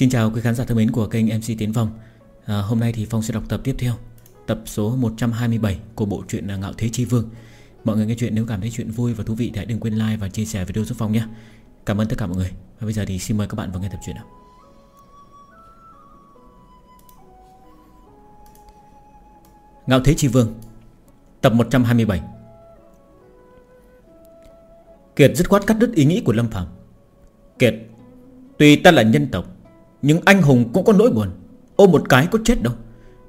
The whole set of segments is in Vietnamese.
Xin chào quý khán giả thân mến của kênh MC Tiến Phong à, Hôm nay thì Phong sẽ đọc tập tiếp theo Tập số 127 của bộ truyện Ngạo Thế Chi Vương. Mọi người nghe chuyện nếu cảm thấy chuyện vui và thú vị Hãy đừng quên like và chia sẻ video giúp Phong nhé. Cảm ơn tất cả mọi người. Và bây giờ thì xin mời các bạn vào nghe tập truyện nào. Ngạo Thế Chi Vương Tập 127 Kiệt dứt khoát cắt đứt ý nghĩ của Lâm Phạm Kiệt Tuy ta là nhân tộc nhưng anh hùng cũng có nỗi buồn. Ôm một cái có chết đâu.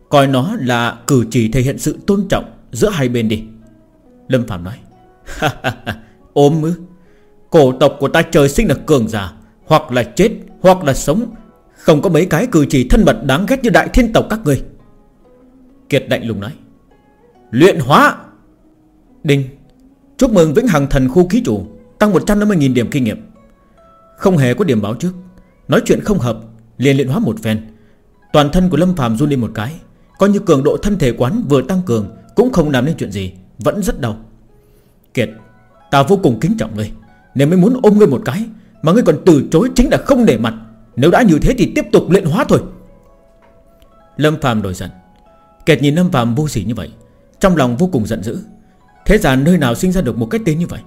Coi nó là cử chỉ thể hiện sự tôn trọng Giữa hai bên đi. Lâm Phạm nói Ôm ư. Cổ tộc của ta trời sinh là cường giả, Hoặc là chết, hoặc là sống. Không có mấy cái cử chỉ thân mật đáng ghét như đại thiên tộc các người Kiệt đạnh lùng nói, Luyện hóa. Đinh, Chúc mừng Vĩnh Hằng Thần Khu Ký Chủ, Tăng 150.000 điểm kinh nghiệm. Không hề có điểm báo trước. Nói chuyện không hợp liền luyện hóa một phen. Toàn thân của Lâm phàm run lên một cái, Coi như cường độ thân thể quán vừa tăng cường Cũng không làm nên chuyện gì, Vẫn rất đau. Kiệt, Ta vô cùng kính trọng ngươi, Nếu mới muốn ôm ngươi một cái Mà ngươi còn từ chối chính là không để mặt, Nếu đã như thế thì tiếp tục luyện hóa thôi. Lâm phàm đổi giận. Kiệt nhìn Lâm phàm vô sỉ như vậy, Trong lòng vô cùng giận dữ. Thế gian nơi nào sinh ra được một cái tên như vậy?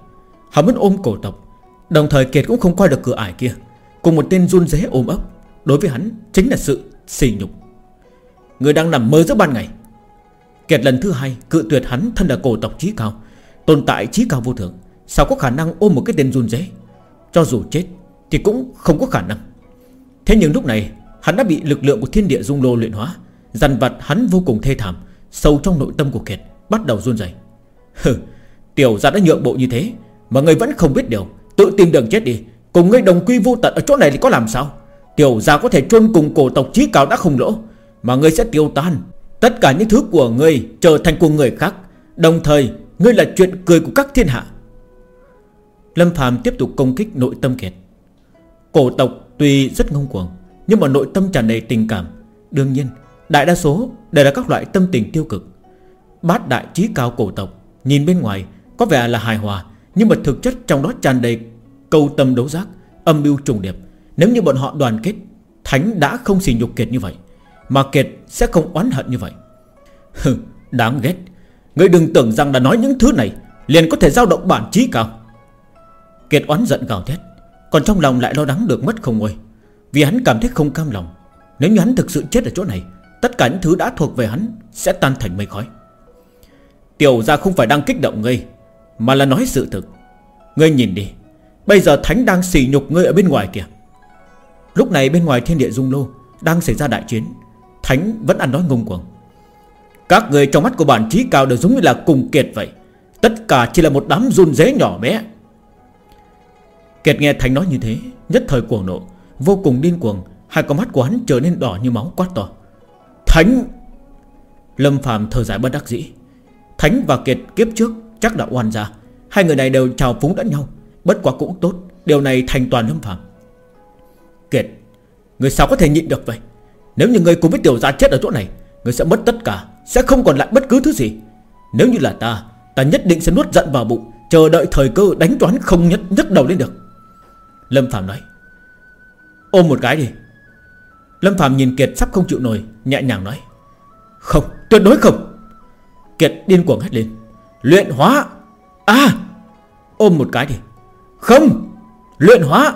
Hắn muốn ôm cổ tộc, Đồng thời Kiệt cũng không qua được cửa ải kia. Cùng một tên run rế ôm ấp Đối với hắn, chính là sự sỉ nhục. Người đang nằm mơ giữa ban ngày. Kiệt lần thứ hai, cự tuyệt hắn thân là cổ tộc trí cao, Tồn tại trí cao vô thượng. Sao có khả năng ôm một cái tên run rế? Cho dù chết Thì cũng không có khả năng. Thế nhưng lúc này, Hắn đã bị lực lượng của thiên địa dung lô luyện hóa, Dằn vặt hắn vô cùng thê thảm, Sâu trong nội tâm của Kiệt Bắt đầu run rẩy. Hừ, Tiểu ra đã nhượng bộ như thế, Mà người vẫn không biết điều, Tự tìm đường chết đi, Cùng ngươi đồng quy vô tận ở chỗ này thì có làm sao? Tiểu gia có thể chôn cùng cổ tộc trí cao đã không lỗ, Mà ngươi sẽ tiêu tan. Tất cả những thứ của ngươi trở thành của người khác. Đồng thời, ngươi là chuyện cười của các thiên hạ. Lâm Phạm tiếp tục công kích nội tâm kiệt Cổ tộc tuy rất ngông cuồng, Nhưng mà nội tâm tràn đầy tình cảm. Đương nhiên, Đại đa số đều là các loại tâm tình tiêu cực. Bát đại trí cao cổ tộc, Nhìn bên ngoài, có vẻ là hài hòa, Nhưng mà thực chất trong đó tràn đầy Câu tâm đấu giác, Âm mưu trùng điệp. Nếu như bọn họ đoàn kết, Thánh đã không xỉ nhục Kiệt như vậy, Mà Kiệt sẽ không oán hận như vậy. Hừ, đáng ghét. Ngươi đừng tưởng rằng đã nói những thứ này, Liền có thể giao động bản trí cao. Kiệt oán giận gào thét, Còn trong lòng lại lo lắng được mất không ngôi. Vì hắn cảm thấy không cam lòng, Nếu như hắn thực sự chết ở chỗ này, Tất cả những thứ đã thuộc về hắn Sẽ tan thành mây khói. Tiểu ra không phải đang kích động ngươi, Mà là nói sự thực. Ngươi nhìn đi, Bây giờ Thánh đang xỉ nhục ngươi ở bên ngoài kìa. Lúc này bên ngoài thiên địa dung lô, Đang xảy ra đại chiến. Thánh vẫn ăn nói ngông cuồng. Các người trong mắt của bản trí cao đều giống như là cùng kiệt vậy. Tất cả chỉ là một đám run dế nhỏ bé. Kiệt nghe Thánh nói như thế, Nhất thời cuồng nộ, Vô cùng điên cuồng, Hai con mắt của hắn trở nên đỏ như máu quát to. Thánh! Lâm phàm thở dài bất đắc dĩ. Thánh và Kiệt kiếp trước chắc đã oan ra Hai người này đều chào phúng lẫn nhau. Bất quá cũng tốt, Điều này thành toàn lâm phạm Kiệt, Người sao có thể nhịn được vậy? Nếu như người cùng với tiểu gia chết ở chỗ này, Người sẽ mất tất cả, Sẽ không còn lại bất cứ thứ gì. Nếu như là ta Ta nhất định sẽ nuốt giận vào bụng, Chờ đợi thời cơ đánh toán không nhất nhất đầu lên được. Lâm Phạm nói, Ôm một cái đi. Lâm Phạm nhìn Kiệt sắp không chịu nổi, Nhẹ nhàng nói, Không, tuyệt đối không. Kiệt điên cuồng hét lên, Luyện hóa. À Ôm một cái đi. Không, Luyện hóa.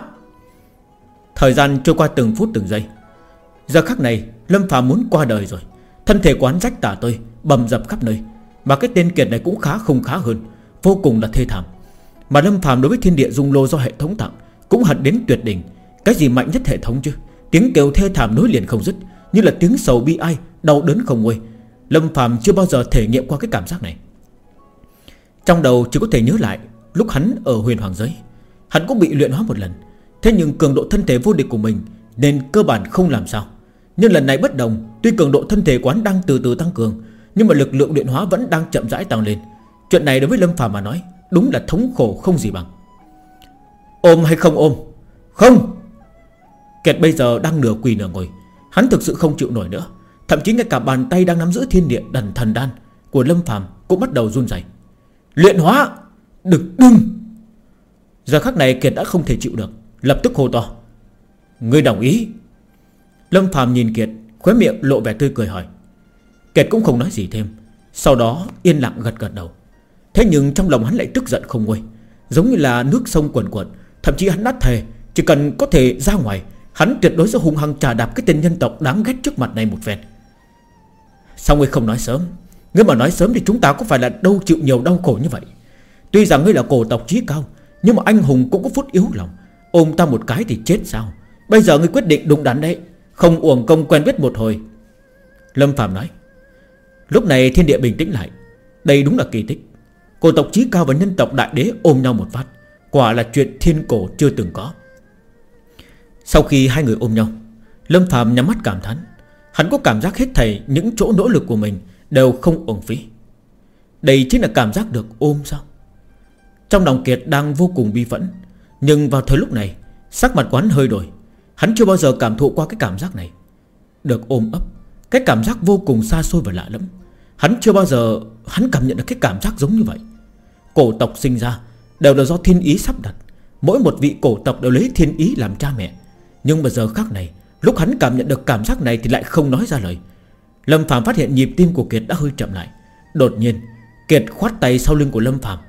Thời gian trôi qua từng phút từng giây. Giờ khắc này, Lâm Phạm muốn qua đời rồi. Thân thể quán rách tả tơi, Bầm dập khắp nơi. Mà cái tên kiệt này cũng khá không khá hơn, Vô cùng là thê thảm. Mà Lâm Phạm đối với thiên địa dung lô do hệ thống tặng, Cũng hận đến tuyệt đỉnh. Cái gì mạnh nhất hệ thống chứ? Tiếng kêu thê thảm nối liền không dứt, Như là tiếng sầu bi ai, Đau đớn không nguôi. Lâm Phạm chưa bao giờ thể nghiệm qua cái cảm giác này. Trong đầu chỉ có thể nhớ lại, Lúc hắn ở huyền hoàng giới, Hắn cũng bị luyện hóa một lần. Thế nhưng cường độ thân thể vô địch của mình Nên cơ bản không làm sao. Nhưng lần này bất đồng, Tuy cường độ thân thể quán đang từ từ tăng cường, Nhưng mà lực lượng điện hóa vẫn đang chậm rãi tăng lên. Chuyện này đối với Lâm Phàm mà nói, Đúng là thống khổ không gì bằng. Ôm hay không ôm? Không! Kẹt bây giờ đang nửa quỳ nửa ngồi. Hắn thực sự không chịu nổi nữa. Thậm chí ngay cả bàn tay đang nắm giữ thiên địa đần thần đan Của Lâm Phàm cũng bắt đầu run rẩy. Luyện hóa! Được, đừng! Giờ khắc này Kiệt đã không thể chịu được. Lập tức hô to. Ngươi đồng ý. Lâm Phạm nhìn Kiệt, Khóe miệng lộ vẻ tươi cười hỏi. Kiệt cũng không nói gì thêm. Sau đó yên lặng gật gật đầu. Thế nhưng trong lòng hắn lại tức giận không nguôi. Giống như là nước sông quần quần Thậm chí hắn đã thề, Chỉ cần có thể ra ngoài, Hắn tuyệt đối sẽ hung hăng trà đạp cái tên nhân tộc đáng ghét trước mặt này một phen. Sao ngươi không nói sớm? Ngươi mà nói sớm thì chúng ta có phải là đâu chịu nhiều đau khổ như vậy? Tuy rằng ngươi là cổ tộc trí cao, Nhưng mà anh hùng cũng có phút yếu lòng. Ôm ta một cái thì chết sao? Bây giờ ngươi quyết định đúng đắn đấy. Không uổng công quen biết một hồi. Lâm Phạm nói, Lúc này thiên địa bình tĩnh lại. Đây đúng là kỳ tích. Cổ tộc trí cao và nhân tộc đại đế ôm nhau một phát. Quả là chuyện thiên cổ chưa từng có. Sau khi hai người ôm nhau, Lâm Phạm nhắm mắt cảm thán. Hắn có cảm giác hết thầy những chỗ nỗ lực của mình Đều không uổng phí. Đây chính là cảm giác được ôm sao? Trong lòng Kiệt đang vô cùng bi phẫn nhưng vào thời lúc này, Sắc mặt quán hơi đổi. Hắn chưa bao giờ cảm thụ qua cái cảm giác này. Được ôm ấp, Cái cảm giác vô cùng xa xôi và lạ lẫm. Hắn chưa bao giờ, Hắn cảm nhận được cái cảm giác giống như vậy. Cổ tộc sinh ra Đều là do thiên ý sắp đặt. Mỗi một vị cổ tộc đều lấy thiên ý làm cha mẹ. Nhưng mà giờ khác này, Lúc hắn cảm nhận được cảm giác này thì lại không nói ra lời. Lâm Phạm phát hiện nhịp tim của Kiệt đã hơi chậm lại. Đột nhiên, Kiệt khoát tay sau lưng của Lâm Phạm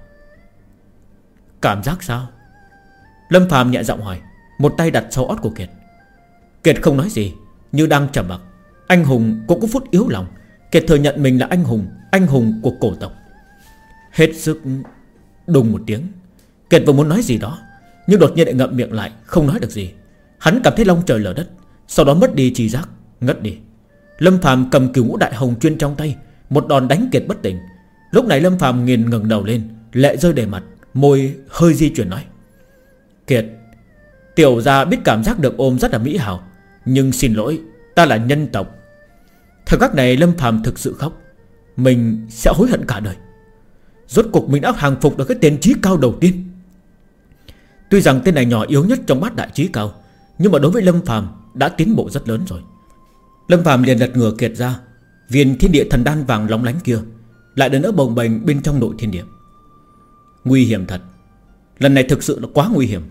Cảm giác sao? Lâm Phạm nhẹ giọng hỏi, Một tay đặt sau ót của Kiệt. Kiệt không nói gì, Như đang trầm mặc. Anh hùng cũng có phút yếu lòng. Kiệt thừa nhận mình là anh hùng Anh hùng của cổ tộc. Hết sức Đùng một tiếng. Kiệt vừa muốn nói gì đó, Nhưng đột nhiên lại ngậm miệng lại, Không nói được gì. Hắn cảm thấy long trời lở đất, Sau đó mất đi trí giác, Ngất đi. Lâm Phạm cầm cửu ngũ đại hồng chuyên trong tay, Một đòn đánh Kiệt bất tỉnh. Lúc này Lâm Phạm nghiền ngẩng đầu lên, Lệ rơi đầy mặt, Môi hơi di chuyển nói Kiệt. Tiểu gia biết cảm giác được ôm rất là mỹ hảo, Nhưng xin lỗi, Ta là nhân tộc. Thời khắc này Lâm Phạm thực sự khóc. Mình sẽ hối hận cả đời. Rốt cuộc mình đã hàng phục được cái tên trí cao đầu tiên. Tuy rằng tên này nhỏ yếu nhất trong bát đại trí cao, Nhưng mà đối với Lâm Phạm Đã tiến bộ rất lớn rồi. Lâm Phạm liền lật ngửa kiệt ra, Viên thiên địa thần đan vàng lóng lánh kia Lại đến ở bồng bềnh bên trong nội thiên địa. Nguy hiểm thật. Lần này thực sự là quá nguy hiểm.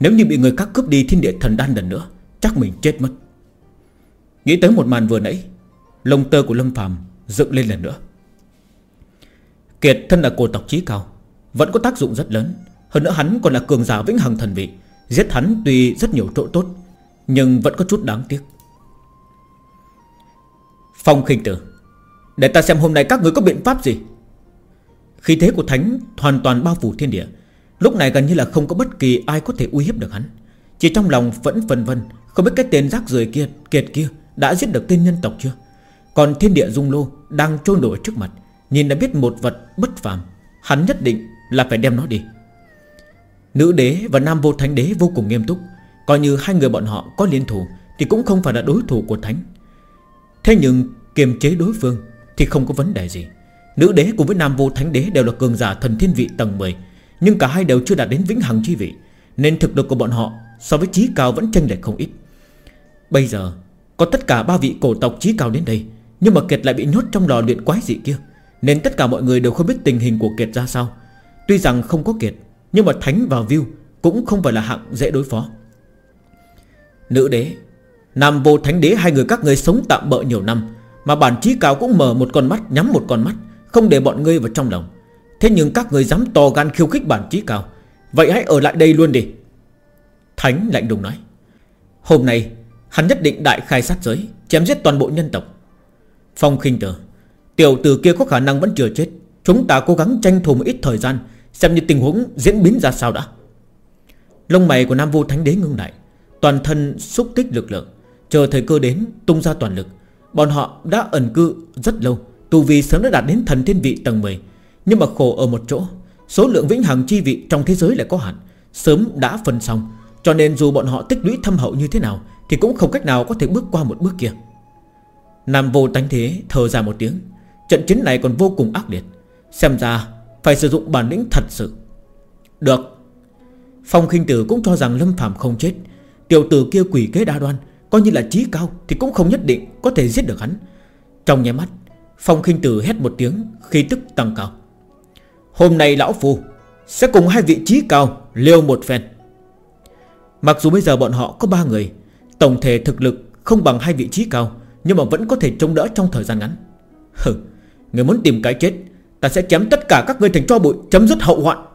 Nếu như bị người khác cướp đi thiên địa thần đan lần nữa, Chắc mình chết mất. Nghĩ tới một màn vừa nãy, Lông tơ của Lâm phàm dựng lên lần nữa. Kiệt thân là cổ tộc trí cao, Vẫn có tác dụng rất lớn. Hơn nữa hắn còn là cường giả vĩnh hằng thần vị, Giết hắn tuy rất nhiều chỗ tốt, Nhưng vẫn có chút đáng tiếc. Phong khinh tử, Để ta xem hôm nay các người có biện pháp gì? Khi thế của thánh Hoàn toàn bao phủ thiên địa Lúc này gần như là không có bất kỳ ai có thể uy hiếp được hắn. Chỉ trong lòng vẫn phân vân, Không biết cái tên rác rưởi kia, Kiệt kia đã giết được tên nhân tộc chưa? Còn thiên địa dung lô đang trôi nổi trước mặt, Nhìn đã biết một vật bất phàm, Hắn nhất định là phải đem nó đi. Nữ đế và nam vô thánh đế vô cùng nghiêm túc, Coi như hai người bọn họ có liên thủ Thì cũng không phải là đối thủ của thánh. Thế nhưng kiềm chế đối phương Thì không có vấn đề gì. Nữ đế cùng với nam vô thánh đế đều là cường giả thần thiên vị tầng 10 nhưng cả hai đều chưa đạt đến vĩnh hằng chi vị, Nên thực lực của bọn họ So với trí cao vẫn chênh lệch không ít. Bây giờ, Có tất cả ba vị cổ tộc trí cao đến đây, Nhưng mà Kiệt lại bị nhốt trong lò luyện quái dị kia, Nên tất cả mọi người đều không biết tình hình của Kiệt ra sao. Tuy rằng không có Kiệt, Nhưng mà Thánh và View Cũng không phải là hạng dễ đối phó. Nữ đế, Nam vô thánh đế, hai người các người sống tạm bỡ nhiều năm, Mà bản trí cao cũng mở một con mắt, Nhắm một con mắt, Không để bọn ngươi vào trong lòng. Thế nhưng các người dám to gan khiêu khích bản trí cao, Vậy hãy ở lại đây luôn đi. Thánh lạnh đùng nói. Hôm nay, hắn nhất định đại khai sát giới, Chém giết toàn bộ nhân tộc. Phong khinh tử Tiểu tử kia có khả năng vẫn chưa chết. Chúng ta cố gắng tranh thủ một ít thời gian, Xem như tình huống diễn biến ra sao đã. Lông mày của Nam Vô Thánh Đế ngưng lại. Toàn thân xúc tích lực lượng. Chờ thời cơ đến, tung ra toàn lực. Bọn họ đã ẩn cư rất lâu, Tu vì sớm đã đạt đến thần thiên vị tầng 10 nhưng mà khổ ở một chỗ, Số lượng vĩnh hằng chi vị trong thế giới lại có hạn, Sớm đã phân xong. Cho nên dù bọn họ tích lũy thâm hậu như thế nào, Thì cũng không cách nào có thể bước qua một bước kia. Nam vô tánh thế thở ra một tiếng, Trận chiến này còn vô cùng ác liệt. Xem ra phải sử dụng bản lĩnh thật sự. Được. Phong khinh tử cũng cho rằng Lâm Phạm không chết. Tiểu tử kia quỷ kế đa đoan, Coi như là trí cao Thì cũng không nhất định có thể giết được hắn. Trong nháy mắt, Phong khinh tử hét một tiếng, Khí tức tăng cao. Hôm nay lão phu Sẽ cùng hai vị trí cao liêu một phen. Mặc dù bây giờ bọn họ có ba người, Tổng thể thực lực Không bằng hai vị trí cao, Nhưng mà vẫn có thể chống đỡ trong thời gian ngắn. Hừ, Người muốn tìm cái chết, Ta sẽ chém tất cả các ngươi thành cho bụi, Chấm dứt hậu hoạn.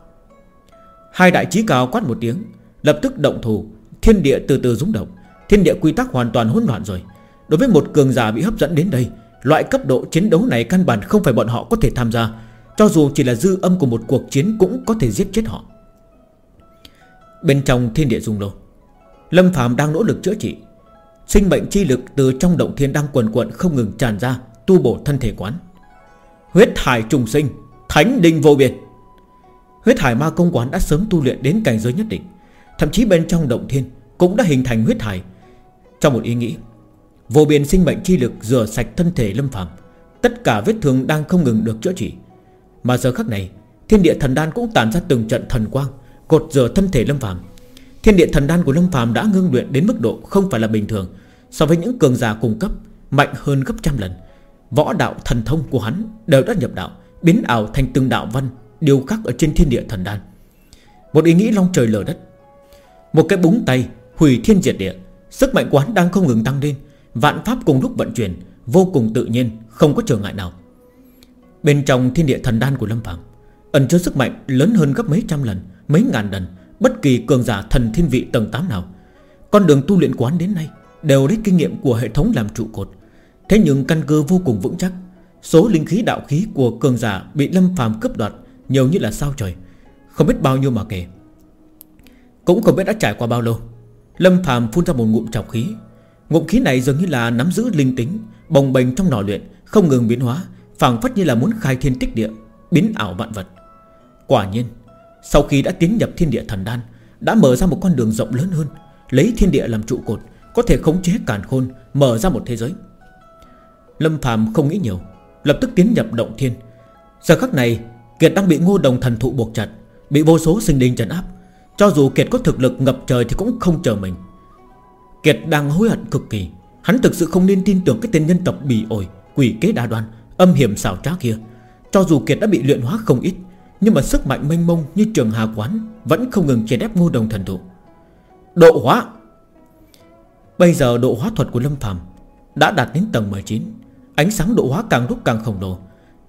Hai đại trí cao quát một tiếng, Lập tức động thủ. Thiên địa từ từ rung động, Thiên địa quy tắc hoàn toàn hỗn loạn rồi. Đối với một cường giả bị hấp dẫn đến đây, Loại cấp độ chiến đấu này căn bản không phải bọn họ có thể tham gia. Cho dù chỉ là dư âm của một cuộc chiến Cũng có thể giết chết họ. Bên trong thiên địa dung lô, Lâm Phạm đang nỗ lực chữa trị. Sinh mệnh chi lực từ trong động thiên đang quần quận Không ngừng tràn ra, Tu bổ thân thể quán. Huyết hải trùng sinh, Thánh đình vô biệt Huyết hải ma công quán đã sớm tu luyện đến cảnh giới nhất định. Thậm chí bên trong động thiên Cũng đã hình thành huyết hải. Trong một ý nghĩ, Vô biên sinh mệnh chi lực rửa sạch thân thể lâm phàm, Tất cả vết thương đang không ngừng được chữa trị. Mà giờ khắc này, Thiên địa thần đan cũng tàn ra từng trận thần quang, Cột giờ thân thể lâm phàm. Thiên địa thần đan của lâm phàm đã ngưng luyện đến mức độ Không phải là bình thường, So với những cường giả cung cấp, Mạnh hơn gấp trăm lần. Võ đạo thần thông của hắn đều đã nhập đạo, Biến ảo thành từng đạo văn, Điều khắc ở trên thiên địa thần đan. Một ý nghĩ long trời lở đất. Một cái búng tay hủy thiên diệt địa, Sức mạnh của hắn đang không ngừng tăng lên, Vạn pháp cùng lúc vận chuyển, Vô cùng tự nhiên, không có trở ngại nào. Bên trong thiên địa thần đan của Lâm Phạm Ẩn chứa sức mạnh lớn hơn gấp mấy trăm lần, Mấy ngàn lần, Bất kỳ cường giả thần thiên vị tầng 8 nào. Con đường tu luyện quán đến nay Đều lấy kinh nghiệm của hệ thống làm trụ cột. Thế nhưng căn cơ vô cùng vững chắc, Số linh khí đạo khí của cường giả Bị Lâm Phạm cướp đoạt Nhiều như là sao trời, Không biết bao nhiêu mà kể. Cũng không biết đã trải qua bao lâu, Lâm Phạm phun ra một ngụm trọc khí. Ngụm khí này dường như là nắm giữ linh tính, Bồng bềnh trong nỏ luyện, Không ngừng biến hóa phảng phất như là muốn khai thiên tích địa, Biến ảo vạn vật. Quả nhiên, Sau khi đã tiến nhập thiên địa thần đan, Đã mở ra một con đường rộng lớn hơn, Lấy thiên địa làm trụ cột, Có thể khống chế càn khôn, Mở ra một thế giới. Lâm phàm không nghĩ nhiều, Lập tức tiến nhập động thiên. Giờ khắc này, Kiệt đang bị ngô đồng thần thụ buộc chặt, Bị vô số sinh linh trấn áp. Cho dù Kiệt có thực lực ngập trời thì cũng không chờ mình. Kiệt đang hối hận cực kỳ, Hắn thực sự không nên tin tưởng cái tên nhân tộc bỉ ổi, Quỷ kế đa đoan. Âm hiểm xảo trá kia. Cho dù Kiệt đã bị luyện hóa không ít, Nhưng mà sức mạnh mênh mông như trường hà quán Vẫn không ngừng chèn ép ngô đồng thần thụ. Độ hóa. Bây giờ độ hóa thuật của Lâm Phàm Đã đạt đến tầng 19 Ánh sáng độ hóa càng lúc càng khổng lồ.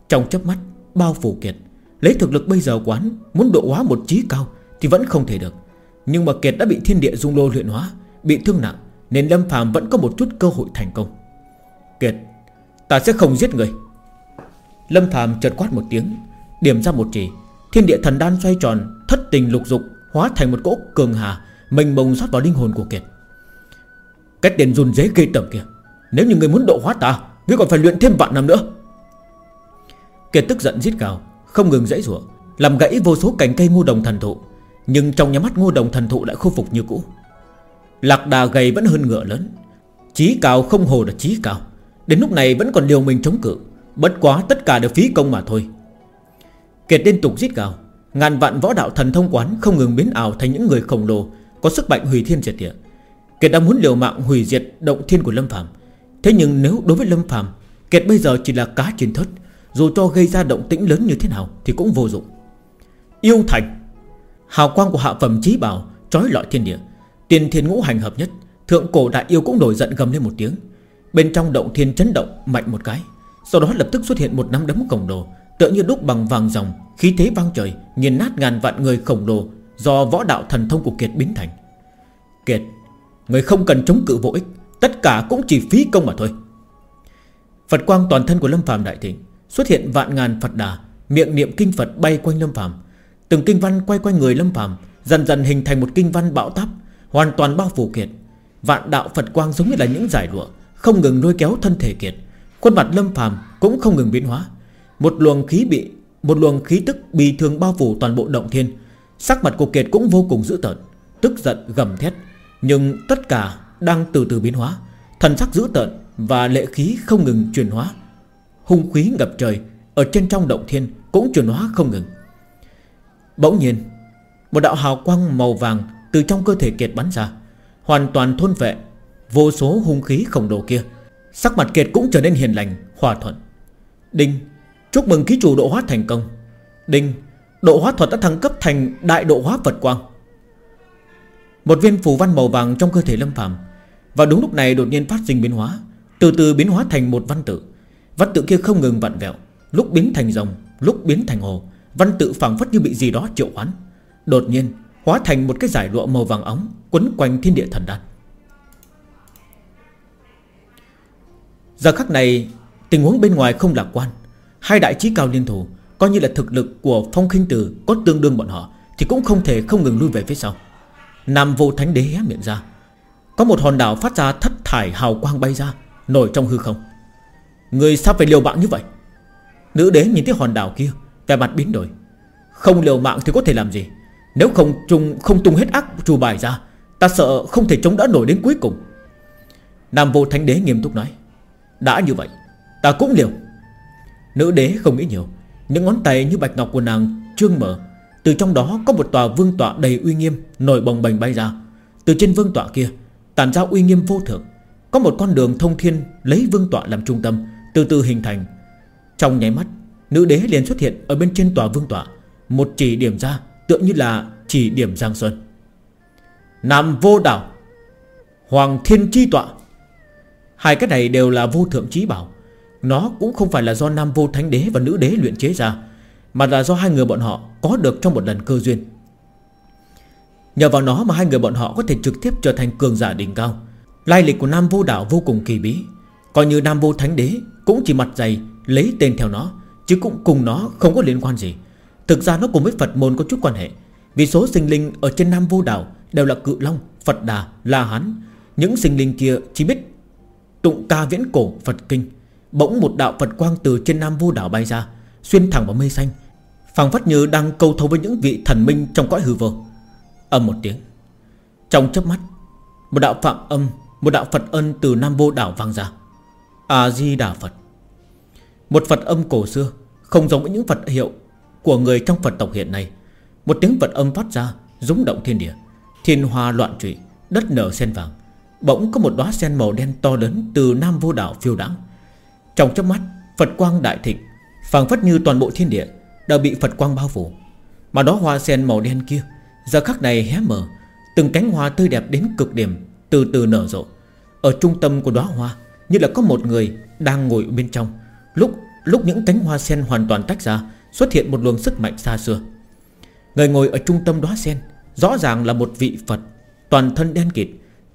Trong chớp mắt, bao phủ Kiệt, Lấy thực lực bây giờ quán Muốn độ hóa một trí cao Thì vẫn không thể được. Nhưng mà Kiệt đã bị thiên địa dung lô luyện hóa, Bị thương nặng, Nên Lâm Phàm vẫn có một chút cơ hội thành công. Kiệt, Ta sẽ không giết người. Lâm Phàm chợt quát một tiếng, Điểm ra một chỉ. Thiên địa thần đan xoay tròn, Thất tình lục dục, Hóa thành một cỗ cường hà Mình bồng rót vào linh hồn của Kiệt. Cách tiền run dế gây tầm kia Nếu như người muốn độ hóa ta, Ngươi còn phải luyện thêm vạn năm nữa. Kiệt tức giận giết gào, Không ngừng dãy rủa, Làm gãy vô số cành cây ngô đồng thần thụ, Nhưng trong nhà mắt ngô đồng thần thụ lại khôi phục như cũ. Lạc đà gầy vẫn hơn ngựa lớn, Chí cao không hồ là chí cao. Đến lúc này vẫn còn điều mình chống cự. Bất quá tất cả đều phí công mà thôi. Kiệt liên tục giết gào. Ngàn vạn võ đạo thần thông quán Không ngừng biến ảo thành những người khổng lồ, Có sức mạnh hủy thiên diệt địa. Kiệt đang muốn liều mạng hủy diệt động thiên của Lâm Phạm Thế nhưng nếu đối với Lâm Phạm Kiệt bây giờ chỉ là cá trên thất Dù cho gây ra động tĩnh lớn như thế nào Thì cũng vô dụng. Yêu thành. Hào quang của hạ phẩm trí bảo Trói lọi thiên địa. Tiền thiên ngũ hành hợp nhất, Thượng cổ đại yêu cũng nổi giận gầm lên một tiếng. Bên trong động thiên chấn động mạnh một cái. Sau đó lập tức xuất hiện một nắm đấm khổng lồ, Tựa như đúc bằng vàng dòng Khí thế vang trời, Nghiền nát ngàn vạn người khổng lồ Do võ đạo thần thông của Kiệt biến thành. Kiệt, Người không cần chống cự vô ích, Tất cả cũng chỉ phí công mà thôi. Phật quang toàn thân của Lâm Phạm đại thịnh Xuất hiện vạn ngàn Phật đà, Miệng niệm kinh Phật bay quanh Lâm Phạm Từng kinh văn quay quanh người Lâm Phạm Dần dần hình thành một kinh văn bão táp, Hoàn toàn bao phủ Kiệt. Vạn đạo Phật quang giống như là những giải lụa Không ngừng nuôi kéo thân thể Kiệt. Khuôn mặt Lâm Phàm cũng không ngừng biến hóa. Một luồng khí bị, Một luồng khí tức bị thường bao phủ toàn bộ động thiên. Sắc mặt của Kiệt cũng vô cùng dữ tợn, Tức giận, gầm thét. Nhưng tất cả đang từ từ biến hóa. Thần sắc dữ tợn và lệ khí không ngừng chuyển hóa. Hung khí ngập trời Ở trên trong động thiên cũng chuyển hóa không ngừng. Bỗng nhiên, Một đạo hào quang màu vàng Từ trong cơ thể Kiệt bắn ra. Hoàn toàn thôn vệ Vô số hung khí khổng lồ kia Sắc mặt Kiệt cũng trở nên hiền lành, Hòa thuận. Đinh, Chúc mừng ký chủ độ hóa thành công. Đinh, Độ hóa thuật đã thăng cấp thành đại độ hóa Phật Quang. Một viên phù văn màu vàng trong cơ thể Lâm Phạm Và đúng lúc này đột nhiên phát sinh biến hóa, Từ từ biến hóa thành một văn tự. Văn tự kia không ngừng vặn vẹo, Lúc biến thành rồng, Lúc biến thành hồ, Văn tự phảng phất như bị gì đó triệu hoán. Đột nhiên, hóa thành một cái giải lụa màu vàng óng, Quấn quanh thiên địa thần đan. Giờ khắc này, Tình huống bên ngoài không lạc quan. Hai đại trí cao liên thủ, Coi như là thực lực của phong khinh tử Có tương đương bọn họ, Thì cũng không thể không ngừng lui về phía sau. Nam vô thánh đế hé miệng ra. Có một hòn đảo phát ra thất thải hào quang bay ra, Nổi trong hư không. Người sao phải liều mạng như vậy? Nữ đế nhìn thấy hòn đảo kia, Vẻ mặt biến đổi. Không liều mạng thì có thể làm gì? Nếu không trùng không tung hết ác trù bài ra, Ta sợ không thể chống đỡ nổi đến cuối cùng. Nam vô thánh đế nghiêm túc nói. Đã như vậy, Ta cũng liều. Nữ đế không nghĩ nhiều, Những ngón tay như bạch ngọc của nàng trương mở. Từ trong đó có một tòa vương tọa đầy uy nghiêm, Nổi bồng bềnh bay ra. Từ trên vương tọa kia Tàn ra uy nghiêm vô thượng. Có một con đường thông thiên lấy vương tọa làm trung tâm, Từ từ hình thành. Trong nháy mắt, Nữ đế liền xuất hiện ở bên trên tòa vương tọa. Một chỉ điểm ra, tựa như là chỉ điểm Giang Sơn. Nam vô đảo Hoàng thiên chi tọa. Hai cái này đều là vô thượng trí bảo. Nó cũng không phải là do Nam vô thánh đế và nữ đế luyện chế ra Mà là do hai người bọn họ có được trong một lần cơ duyên. Nhờ vào nó mà hai người bọn họ có thể trực tiếp trở thành cường giả đỉnh cao. Lai lịch của Nam vô đảo vô cùng kỳ bí. Coi như Nam vô thánh đế Cũng chỉ mặt dày lấy tên theo nó Chứ cũng cùng nó không có liên quan gì. Thực ra nó cùng với Phật môn có chút quan hệ Vì số sinh linh ở trên Nam Vô Đảo Đều là cự long, Phật Đà, La Hán. Những sinh linh kia chỉ biết Tụng ca viễn cổ Phật Kinh. Bỗng một đạo Phật quang từ trên Nam Vô Đảo bay ra, Xuyên thẳng vào mây xanh, phảng phất như đang câu thấu với những vị thần minh Trong cõi hư vô. Âm một tiếng. Trong chớp mắt, Một đạo phạm âm, Một đạo Phật ân từ Nam Vô Đảo vang ra. A-di-đà Phật. Một Phật âm cổ xưa, Không giống với những Phật hiệu Của người trong Phật tộc hiện nay. Một tiếng Phật âm phát ra rung động thiên địa, Thiên hoa loạn trụy, Đất nở sen vàng. Bỗng có một đóa sen màu đen to lớn Từ Nam vô đảo phiêu đãng. Trong chớp mắt, Phật quang đại thịnh, phảng phất như toàn bộ thiên địa Đã bị Phật quang bao phủ. Mà đó hoa sen màu đen kia, Giờ khắc này hé mở, Từng cánh hoa tươi đẹp đến cực điểm, Từ từ nở rộ. Ở trung tâm của đóa hoa, Như là có một người đang ngồi bên trong. Lúc lúc những cánh hoa sen hoàn toàn tách ra, Xuất hiện một luồng sức mạnh xa xưa. Người ngồi ở trung tâm đóa sen Rõ ràng là một vị Phật, Toàn thân đen kịt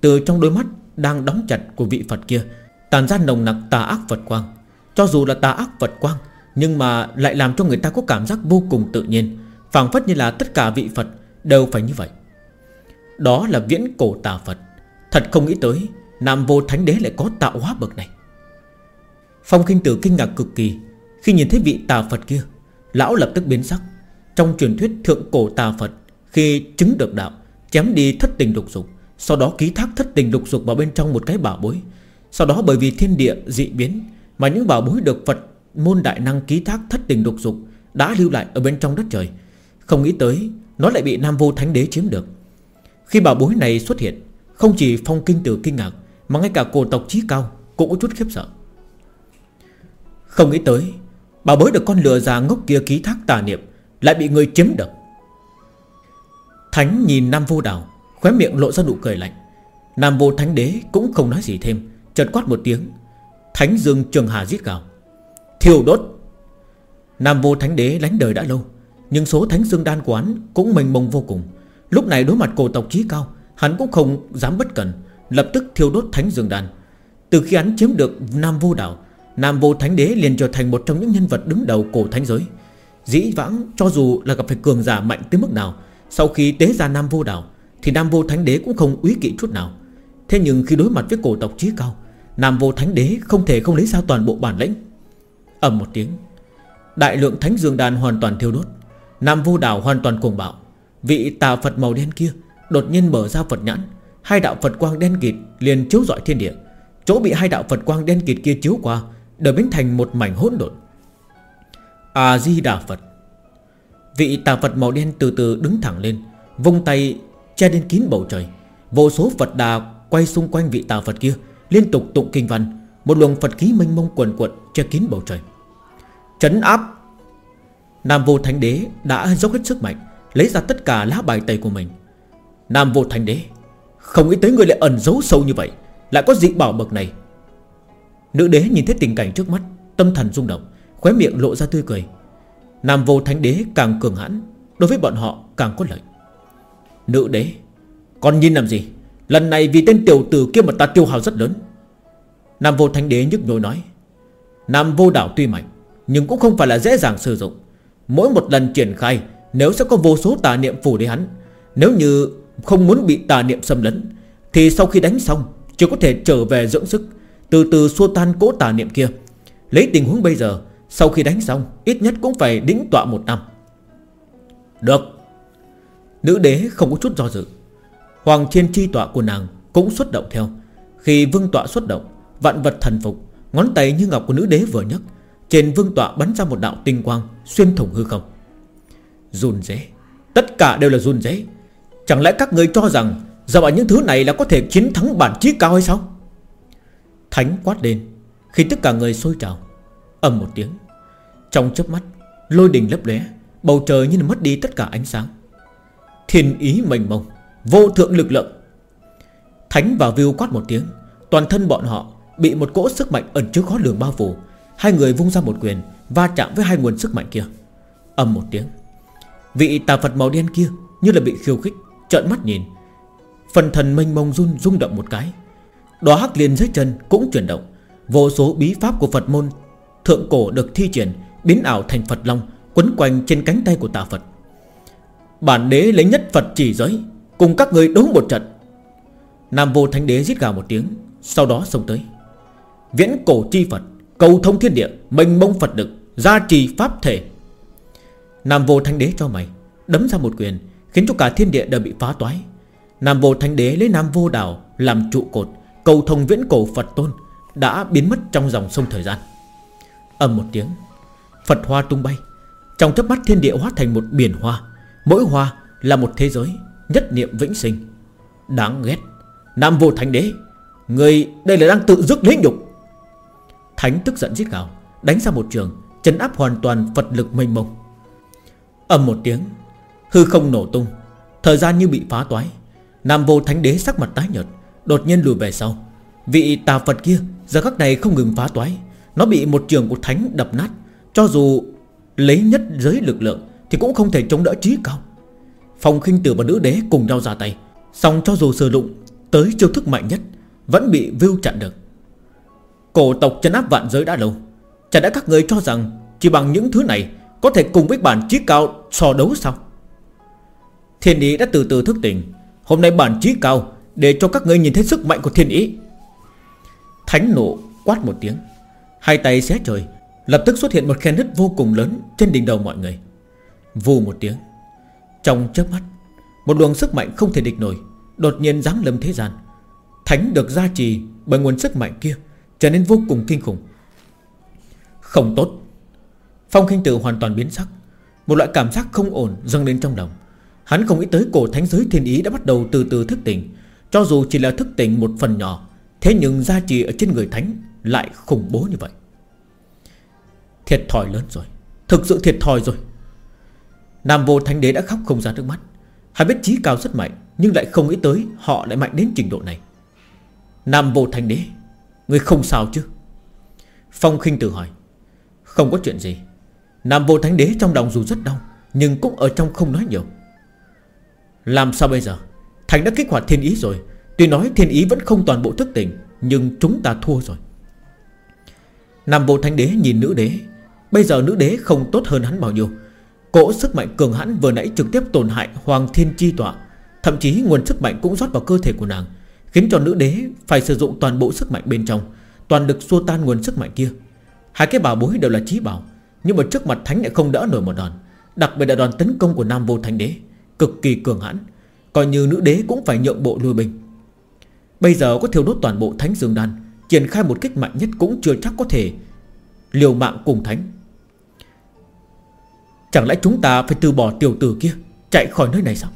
từ trong đôi mắt đang đóng chặt của vị Phật kia, Tàn ra nồng nặc tà ác Phật quang. Cho dù là tà ác Phật quang, Nhưng mà lại làm cho người ta có cảm giác vô cùng tự nhiên, phảng phất như là tất cả vị Phật Đều phải như vậy. Đó là viễn cổ tà Phật. Thật không nghĩ tới, Nam vô thánh đế lại có tạo hóa bậc này. Phong kinh tử kinh ngạc cực kỳ Khi nhìn thấy vị tà Phật kia. Lão lập tức biến sắc. Trong truyền thuyết thượng cổ tà Phật, Khi chứng được đạo, Chém đi thất tình lục dục sau đó ký thác thất tình lục dục vào bên trong một cái bảo bối. Sau đó bởi vì thiên địa dị biến Mà những bảo bối được Phật môn đại năng ký thác thất tình lục dục Đã lưu lại ở bên trong đất trời. Không nghĩ tới Nó lại bị Nam Vô Thánh Đế chiếm được. Khi bảo bối này xuất hiện, Không chỉ phong kinh tử kinh ngạc, Mà ngay cả cổ tộc trí cao Cũng có chút khiếp sợ. Không nghĩ tới, Bảo bối được con lừa già ngốc kia ký thác tà niệm Lại bị người chiếm được. Thánh nhìn Nam Vô Đào Khóe miệng lộ ra nụ cười lạnh. Nam Vô Thánh Đế cũng không nói gì thêm, Chợt quát một tiếng. Thánh Dương Trường Hà giết gào. Thiêu đốt. Nam Vô Thánh Đế lánh đời đã lâu, Nhưng số Thánh Dương Đan của hắn cũng mênh mông vô cùng. Lúc này đối mặt cổ tộc trí cao, Hắn cũng không dám bất cẩn, Lập tức thiêu đốt Thánh Dương Đan. Từ khi hắn chiếm được Nam Vô Đảo Nam Vô Thánh Đế liền trở thành một trong những nhân vật đứng đầu cổ thánh giới. Dĩ vãng, cho dù là gặp phải cường giả mạnh tới mức nào, Sau khi tế ra Nam Vô Đảo thì Nam Vô Thánh Đế cũng không úy kỵ chút nào. Thế nhưng khi đối mặt với cổ tộc trí cao, Nam Vô Thánh Đế không thể không lấy ra toàn bộ bản lĩnh. Ầm một tiếng, Đại lượng Thánh Dương Đàn hoàn toàn thiêu đốt. Nam Vô Đảo hoàn toàn cuồng bạo. Vị tà Phật màu đen kia Đột nhiên mở ra Phật nhãn. Hai đạo Phật quang đen kịt liền chiếu rọi thiên địa. Chỗ bị hai đạo Phật quang đen kịt kia chiếu qua, Đều biến thành một mảnh hỗn độn. A-di-đà Phật. Vị tà Phật màu đen từ từ đứng thẳng lên, Vung tay che đến kín bầu trời. Vô số Phật đà quay xung quanh vị tà Phật kia, Liên tục tụng kinh văn. Một luồng Phật khí mênh mông quần cuộn che kín bầu trời. Chấn áp Nam vô thánh đế đã dốc hết sức mạnh, Lấy ra tất cả lá bài tẩy của mình. Nam vô thánh đế, Không nghĩ tới người lại ẩn giấu sâu như vậy, Lại có dị bảo bậc này. Nữ đế nhìn thấy tình cảnh trước mắt, Tâm thần rung động, Khóe miệng lộ ra tươi cười. Nam vô thánh đế càng cường hãn, Đối với bọn họ càng có lợi. Nữ đế Còn nhìn làm gì? Lần này vì tên tiểu tử kia mà ta tiêu hào rất lớn. Nam vô thánh đế nhức nhối nói, Nam vô đảo tuy mạnh, Nhưng cũng không phải là dễ dàng sử dụng. Mỗi một lần triển khai, Nếu sẽ có vô số tà niệm phù để hắn, Nếu như không muốn bị tà niệm xâm lấn, Thì sau khi đánh xong Chỉ có thể trở về dưỡng sức, Từ từ xua tan cỗ tà niệm kia. Lấy tình huống bây giờ, Sau khi đánh xong, Ít nhất cũng phải đính tọa một năm. Được. Nữ đế không có chút do dự. Hoàng thiên chi tọa của nàng Cũng xuất động theo. Khi vương tọa xuất động, Vạn vật thần phục, Ngón tay như ngọc của nữ đế vừa nhấc, Trên vương tọa bắn ra một đạo tinh quang Xuyên thủng hư không. Run dế Tất cả đều là run dế Chẳng lẽ các người cho rằng Giờ bảo những thứ này là có thể chiến thắng bản chí cao hay sao? Thánh quát lên, Khi tất cả người sôi trào, ầm một tiếng. Trong chớp mắt, Lôi đình lấp lóe, Bầu trời như là mất đi tất cả ánh sáng. Thiên ý mênh mông, Vô thượng lực lượng. Thánh và Viu quát một tiếng, Toàn thân bọn họ bị một cỗ sức mạnh ẩn chứa khó lường bao phủ. Hai người vung ra một quyền, Va chạm với hai nguồn sức mạnh kia. Âm một tiếng, Vị tà Phật màu đen kia như là bị khiêu khích, Trợn mắt nhìn. Phần thần mênh mông run, rung động một cái. Đó hắc liền dưới chân cũng chuyển động. Vô số bí pháp của Phật môn Thượng cổ được thi triển, Biến ảo thành Phật Long, Quấn quanh trên cánh tay của tà Phật. Bản đế lấy nhất Phật chỉ giới, Cùng các người đấu một trận. Nam vô thánh đế giết gào một tiếng, Sau đó xông tới. Viễn cổ chi Phật, Cầu thông thiên địa, Mênh mông Phật lực, Gia trì pháp thể. Nam vô thánh đế cho mày, Đấm ra một quyền, Khiến cho cả thiên địa đều bị phá toái. Nam vô thánh đế lấy Nam vô đảo Làm trụ cột, Cầu thông viễn cổ Phật tôn, Đã biến mất trong dòng sông thời gian. Âm một tiếng, Phật hoa tung bay, Trong chớp mắt thiên địa hóa thành một biển hoa. Mỗi hoa là một thế giới Nhất niệm vĩnh sinh. Đáng ghét. Nam vô thánh đế, Người đây là đang tự dứt lý nhục. Thánh tức giận giết gào, Đánh ra một trường, Chấn áp hoàn toàn Phật lực mênh mông. Âm một tiếng, Hư không nổ tung, Thời gian như bị phá toái. Nam vô thánh đế sắc mặt tái nhợt, Đột nhiên lùi về sau. Vị tà Phật kia, giờ khắc này không ngừng phá toái. Nó bị một trường của thánh đập nát, Cho dù lấy nhất giới lực lượng thì cũng không thể chống đỡ trí cao. Phòng khinh tử và nữ đế cùng nhau ra tay Xong cho dù sử dụng Tới chiêu thức mạnh nhất, Vẫn bị view chặn được. Cổ tộc chân áp vạn giới đã lâu, Chả đã các người cho rằng Chỉ bằng những thứ này Có thể cùng với bản trí cao so đấu sao? Thiên ý đã từ từ thức tỉnh, Hôm nay bản trí cao Để cho các người nhìn thấy sức mạnh của thiên ý. Thánh nộ quát một tiếng, Hai tay xé trời, Lập tức xuất hiện một khe nứt vô cùng lớn Trên đỉnh đầu mọi người. Vù một tiếng. Trong chớp mắt, Một luồng sức mạnh không thể địch nổi Đột nhiên giáng lâm thế gian. Thánh được gia trì bởi nguồn sức mạnh kia, Trở nên vô cùng kinh khủng. Không tốt. Phong khinh tử hoàn toàn biến sắc. Một loại cảm giác không ổn dâng lên trong lòng. Hắn không nghĩ tới cổ thánh giới thiên ý đã bắt đầu từ từ thức tỉnh. Cho dù chỉ là thức tỉnh một phần nhỏ, Thế nhưng gia trì ở trên người thánh Lại khủng bố như vậy. Thiệt thòi lớn rồi. Thực sự thiệt thòi rồi. Nam vô thánh đế đã khóc không ra nước mắt. Hắn biết trí cao rất mạnh, Nhưng lại không nghĩ tới họ lại mạnh đến trình độ này. Nam vô thánh đế, Người không sao chứ? Phong khinh tự hỏi. Không có chuyện gì. Nam vô thánh đế trong lòng dù rất đau, Nhưng cũng ở trong không nói nhiều. Làm sao bây giờ? Thành đã kích hoạt thiên ý rồi. Tuy nói thiên ý vẫn không toàn bộ thức tỉnh, Nhưng chúng ta thua rồi. Nam vô thánh đế nhìn nữ đế. Bây giờ nữ đế không tốt hơn hắn bao nhiêu. Cỗ sức mạnh cường hãn vừa nãy trực tiếp tổn hại Hoàng Thiên Chi Tọa. Thậm chí nguồn sức mạnh cũng rót vào cơ thể của nàng, Khiến cho nữ đế phải sử dụng toàn bộ sức mạnh bên trong, Toàn lực xua tan nguồn sức mạnh kia. Hai cái bảo bối đều là trí bảo, Nhưng mà trước mặt thánh lại không đỡ nổi một đòn, Đặc biệt là đòn tấn công của Nam Vô Thánh Đế, Cực kỳ cường hãn, Coi như nữ đế cũng phải nhượng bộ lui binh. Bây giờ có thiêu đốt toàn bộ Thánh Dương Đan, Triển khai một kích mạnh nhất cũng chưa chắc có thể Liều mạng cùng Thánh. Chẳng lẽ chúng ta phải từ bỏ tiểu tử kia Chạy khỏi nơi này sao?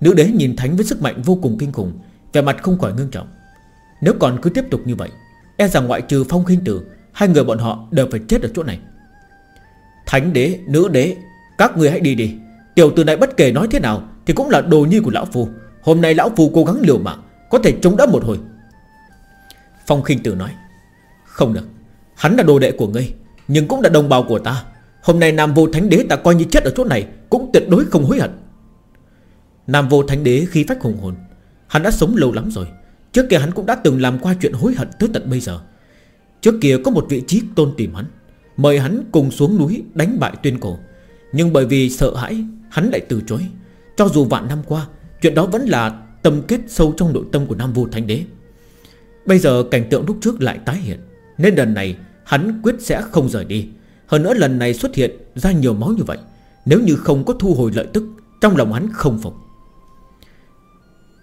Nữ đế nhìn Thánh với sức mạnh vô cùng kinh khủng Về mặt không khỏi ngưng trọng. Nếu còn cứ tiếp tục như vậy E rằng ngoại trừ phong khinh tử Hai người bọn họ đều phải chết ở chỗ này. Thánh đế, nữ đế Các người hãy đi đi. Tiểu tử này bất kể nói thế nào Thì cũng là đồ nhi của lão phu. Hôm nay lão phu cố gắng liều mạng Có thể chống đỡ một hồi. Phong khinh tử nói Không được Hắn là đồ đệ của ngươi Nhưng cũng là đồng bào của ta. Hôm nay Nam Vô Thánh Đế ta coi như chết ở chỗ này, Cũng tuyệt đối không hối hận. Nam Vô Thánh Đế khi phách hùng hồn, Hắn đã sống lâu lắm rồi. Trước kia hắn cũng đã từng làm qua chuyện hối hận tới tận bây giờ. Trước kia có một vị trí tôn tìm hắn, Mời hắn cùng xuống núi đánh bại tuyên cổ. Nhưng bởi vì sợ hãi, Hắn lại từ chối. Cho dù vạn năm qua, Chuyện đó vẫn là tâm kết sâu trong nội tâm của Nam Vô Thánh Đế. Bây giờ cảnh tượng lúc trước lại tái hiện, Nên lần này hắn quyết sẽ không rời đi. Hơn nữa lần này xuất hiện ra nhiều máu như vậy, Nếu như không có thu hồi lợi tức, Trong lòng hắn không phục.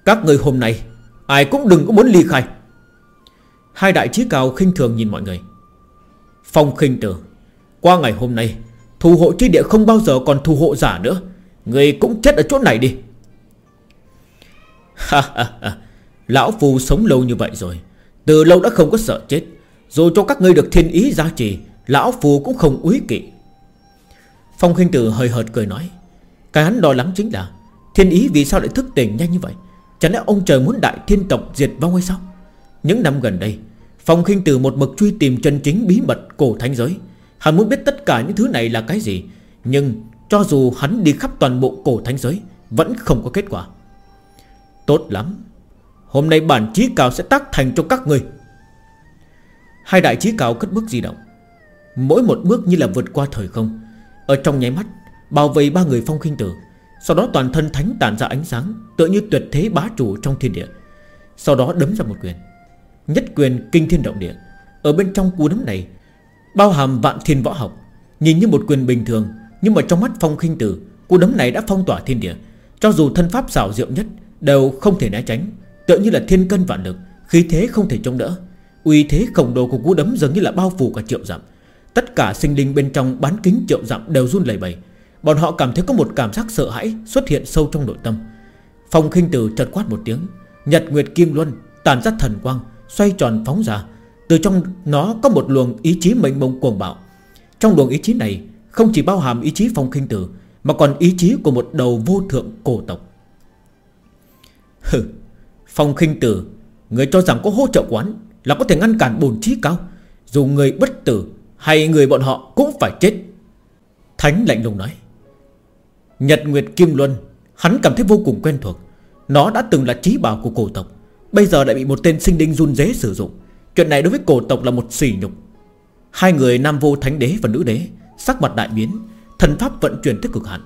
Các người hôm nay, Ai cũng đừng có muốn ly khai. Hai đại trí cao khinh thường nhìn mọi người. Phong khinh tử, Qua ngày hôm nay thu hộ chi địa không bao giờ còn thu hộ giả nữa. Người cũng chết ở chỗ này đi. Lão Phu sống lâu như vậy rồi, Từ lâu đã không có sợ chết. Dù cho các ngươi được thiên ý giá trì Lão Phu cũng không úy kỵ. Phong khinh tử hơi hợt cười nói, Cái hắn lo lắng chính là Thiên ý vì sao lại thức tỉnh nhanh như vậy? Chẳng lẽ ông trời muốn đại thiên tộc diệt vong hay sao? Những năm gần đây, Phong khinh tử một mực truy tìm chân chính bí mật cổ thánh giới. Hắn muốn biết tất cả những thứ này là cái gì, Nhưng cho dù hắn đi khắp toàn bộ cổ thánh giới, Vẫn không có kết quả. Tốt lắm, Hôm nay bản chí cao sẽ tác thành cho các người Hai đại chí cao cất bước di động. Mỗi một bước như là vượt qua thời không. Ở trong nháy mắt, Bao vây ba người phong khinh tử, Sau đó toàn thân thánh tản ra ánh sáng, Tựa như tuyệt thế bá chủ trong thiên địa. Sau đó đấm ra một quyền, Nhất quyền kinh thiên động địa. Ở bên trong cú đấm này, Bao hàm vạn thiên võ học, Nhìn như một quyền bình thường, Nhưng mà trong mắt phong khinh tử, Cú đấm này đã phong tỏa thiên địa. Cho dù thân pháp xảo diệu nhất, Đều không thể né tránh, Tựa như là thiên cân vạn lực, Khí thế không thể chống đỡ. Uy thế khổng đồ của cú đấm dường như là bao phủ cả triệu dặm. Tất cả sinh linh bên trong bán kính triệu dặm đều run lẩy bẩy. Bọn họ cảm thấy có một cảm giác sợ hãi Xuất hiện sâu trong nội tâm. Phong khinh tử chợt quát một tiếng. Nhật Nguyệt Kim Luân tàn ra thần quang, Xoay tròn phóng ra. Từ trong nó có một luồng ý chí mênh mông cuồng bạo. Trong luồng ý chí này, Không chỉ bao hàm ý chí phong khinh tử, Mà còn ý chí của một đầu vô thượng cổ tộc. Hừ, Phong khinh tử, Người cho rằng có hỗ trợ quán Là có thể ngăn cản bồn trí cao. Dù người bất tử hay người bọn họ cũng phải chết? Thánh lạnh lùng nói. Nhật Nguyệt Kim Luân, Hắn cảm thấy vô cùng quen thuộc. Nó đã từng là trí bảo của cổ tộc, Bây giờ lại bị một tên sinh đinh run dế sử dụng. Chuyện này đối với cổ tộc là một sỉ nhục. Hai người nam vô thánh đế và nữ đế, Sắc mặt đại biến, Thần pháp vận chuyển tới cực hạn.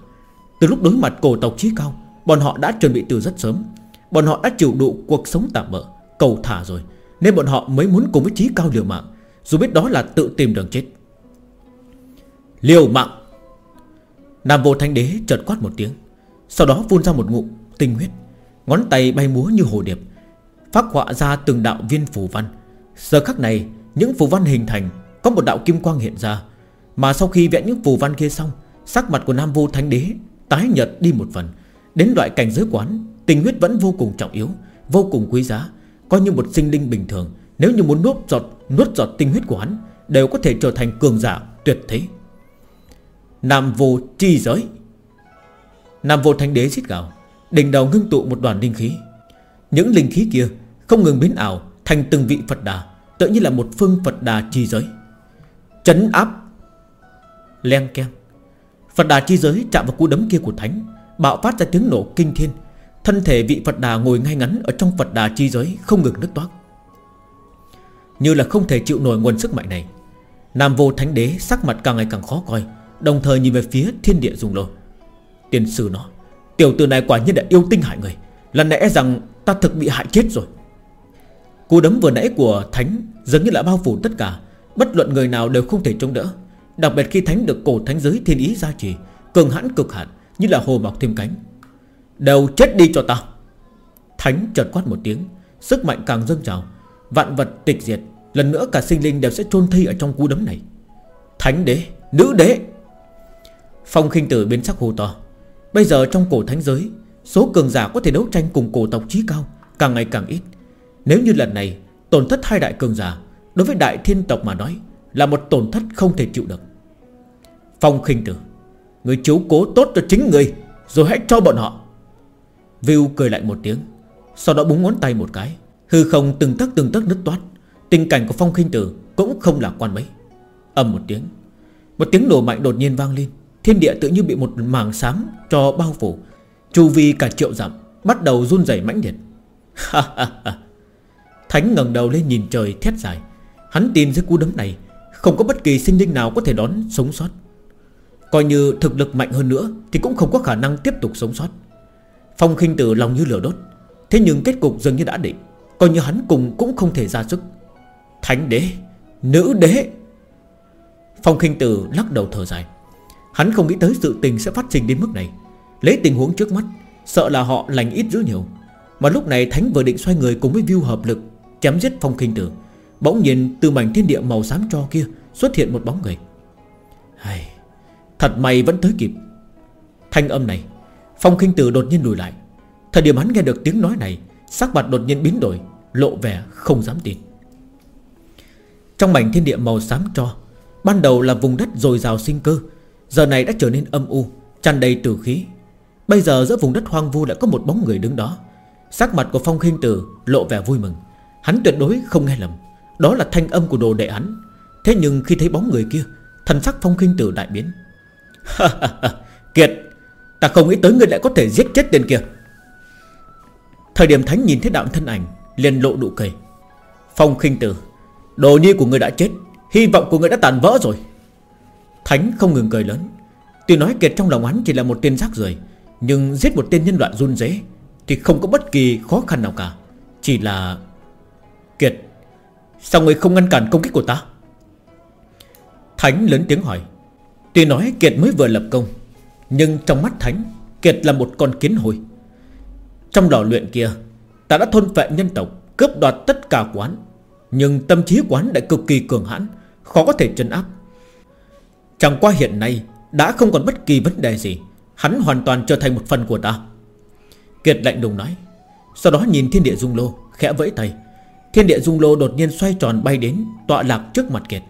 Từ lúc đối mặt cổ tộc trí cao, Bọn họ đã chuẩn bị từ rất sớm. Bọn họ đã chịu đụ cuộc sống tạm bỡ Cầu thả rồi. Nên bọn họ mới muốn cùng với trí cao liều mạng. Dù biết đó là tự tìm đường chết. Liều mạng. Nam vô thanh đế chợt quát một tiếng, Sau đó phun ra một ngụm tinh huyết, Ngón tay bay múa như hồ điệp, Phát họa ra từng đạo viên phù văn. Giờ khắc này, Những phù văn hình thành, Có một đạo kim quang hiện ra, Mà sau khi vẽ những phù văn kia xong, Sắc mặt của Nam vô thanh đế Tái nhật đi một phần. Đến loại cảnh giới quán Tình huyết vẫn vô cùng trọng yếu, Vô cùng quý giá, Coi như một sinh linh bình thường. Nếu như muốn nuốt giọt nuốt giọt tinh huyết của hắn, Đều có thể trở thành cường giả tuyệt thế. Nam vô chi giới. Nam vô thánh đế giết gào Đỉnh đầu ngưng tụ một đoàn linh khí. Những linh khí kia không ngừng biến ảo Thành từng vị Phật đà Tự như là một phương Phật đà chi giới. Chấn áp. Len keng. Phật đà chi giới chạm vào cú đấm kia của thánh, Bạo phát ra tiếng nổ kinh thiên. Thân thể vị Phật Đà ngồi ngay ngắn Ở trong Phật Đà chi giới không ngừng nứt toát như là không thể chịu nổi nguồn sức mạnh này. Nam vô thánh đế sắc mặt càng ngày càng khó coi, Đồng thời nhìn về phía thiên địa dùng lôi. Tiền sư nó Tiểu tử này quả nhiên đã yêu tinh hại người Lần nãy rằng ta thực bị hại chết rồi. Cú đấm vừa nãy của Thánh Dường như là bao phủ tất cả, Bất luận người nào đều không thể chống đỡ. Đặc biệt khi Thánh được cổ thánh giới thiên ý gia trì, Cường hãn cực hạn, Như là hồ mọc thêm cánh. Đều chết đi cho ta Thánh chợt quát một tiếng, Sức mạnh càng dâng trào Vạn vật tịch diệt, Lần nữa cả sinh linh đều sẽ chôn thi ở trong cú đấm này. Thánh đế, Nữ đế. Phong khinh tử biến sắc hồ to. Bây giờ trong cổ thánh giới, Số cường giả có thể đấu tranh cùng cổ tộc trí cao Càng ngày càng ít. Nếu như lần này, tổn thất hai đại cường giả Đối với đại thiên tộc mà nói Là một tổn thất không thể chịu được. Phong khinh tử, Người chiếu cố tốt cho chính người, Rồi hãy cho bọn họ. View cười lại một tiếng, Sau đó búng ngón tay một cái. Hư không từng tấc từng tấc nứt toát, Tình cảnh của Phong khinh Tử Cũng không lạc quan mấy. Âm một tiếng Một tiếng nổ mạnh đột nhiên vang lên. Thiên địa tự như bị một màng xám cho bao phủ, Chu vi cả triệu dặm Bắt đầu run rẩy mãnh liệt. Thánh ngẩng đầu lên nhìn trời thét dài. Hắn tin dưới cú đấm này, Không có bất kỳ sinh linh nào có thể đón sống sót. Coi như thực lực mạnh hơn nữa Thì cũng không có khả năng tiếp tục sống sót. Phong khinh tử lòng như lửa đốt, Thế nhưng kết cục dường như đã định. Coi như hắn cùng cũng không thể ra sức. Thánh đế Nữ đế. Phong khinh tử lắc đầu thở dài. Hắn không nghĩ tới sự tình sẽ phát sinh đến mức này. Lấy tình huống trước mắt Sợ là họ lành ít dữ nhiều. Mà lúc này Thánh vừa định xoay người cùng với view hợp lực Chém giết phong khinh tử Bỗng nhìn từ mảnh thiên địa màu xám cho kia Xuất hiện một bóng người. Hay, Thật may vẫn tới kịp. Thanh âm này Phong khinh tử đột nhiên lùi lại. Thời điểm hắn nghe được tiếng nói này Sắc mặt đột nhiên biến đổi, Lộ vẻ không dám tin. Trong mảnh thiên địa màu xám cho Ban đầu là vùng đất dồi dào sinh cơ, Giờ này đã trở nên âm u, tràn đầy tử khí. Bây giờ giữa vùng đất hoang vu lại có một bóng người đứng đó. Sắc mặt của Phong khinh tử lộ vẻ vui mừng. Hắn tuyệt đối không nghe lầm, Đó là thanh âm của đồ đệ hắn. Thế nhưng khi thấy bóng người kia, Thần sắc Phong khinh tử đại biến. Kiệt, Ta không nghĩ tới người lại có thể giết chết tên kia. Thời điểm Thánh nhìn thấy đạo thân ảnh, liền lộ nụ cười. Phong khinh tử, Đồ nhi của người đã chết, Hy vọng của người đã tàn vỡ rồi. Thánh không ngừng cười lớn. Tuy nói Kiệt trong lòng hắn chỉ là một tên rác rưởi, Nhưng giết một tên nhân loại run dế Thì không có bất kỳ khó khăn nào cả. Chỉ là Kiệt. Sao người không ngăn cản công kích của ta? Thánh lớn tiếng hỏi. Tuy nói Kiệt mới vừa lập công, Nhưng trong mắt Thánh, Kiệt là một con kiến hồi. Trong lò luyện kia, Ta đã thôn vệ nhân tộc, Cướp đoạt tất cả quán. Nhưng tâm trí quán lại cực kỳ cường hãn, Khó có thể trấn áp. Chẳng qua hiện nay, Đã không còn bất kỳ vấn đề gì, Hắn hoàn toàn trở thành một phần của ta. Kiệt lạnh đùng nói, Sau đó nhìn thiên địa dung lô, Khẽ vẫy tay. Thiên địa dung lô đột nhiên xoay tròn bay đến, Tọa lạc trước mặt Kiệt.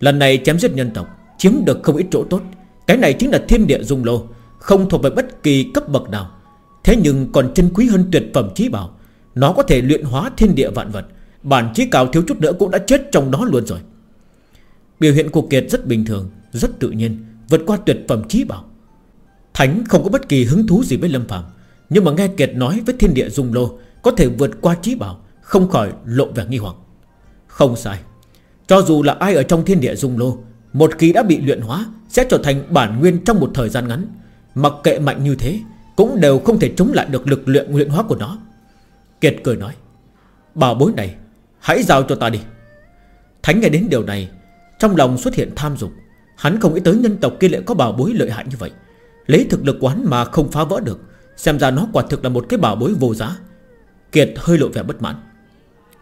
Lần này chém giết nhân tộc, Chiếm được không ít chỗ tốt. Cái này chính là thiên địa dung lô, Không thuộc về bất kỳ cấp bậc nào. Thế nhưng còn chân quý hơn tuyệt phẩm trí bảo. Nó có thể luyện hóa thiên địa vạn vật. Bản trí cao thiếu chút nữa cũng đã chết trong đó luôn rồi. Biểu hiện của Kiệt rất bình thường, Rất tự nhiên, Vượt qua tuyệt phẩm trí bảo. Thánh không có bất kỳ hứng thú gì với Lâm Phạm Nhưng mà nghe Kiệt nói với thiên địa dung lô, Có thể vượt qua trí bảo, Không khỏi lộ vẻ nghi hoặc. Không sai. Cho dù là ai ở trong thiên địa dung lô, Một khi đã bị luyện hóa, Sẽ trở thành bản nguyên trong một thời gian ngắn. Mặc kệ mạnh như thế cũng đều không thể chống lại được lực lượng luyện hóa của nó. Kiệt cười nói, Bảo bối này, Hãy giao cho ta đi. Thánh nghe đến điều này, Trong lòng xuất hiện tham dục. Hắn không nghĩ tới nhân tộc kia lại có bảo bối lợi hại như vậy. Lấy thực lực quán mà không phá vỡ được, Xem ra nó quả thực là một cái bảo bối vô giá. Kiệt hơi lộ vẻ bất mãn.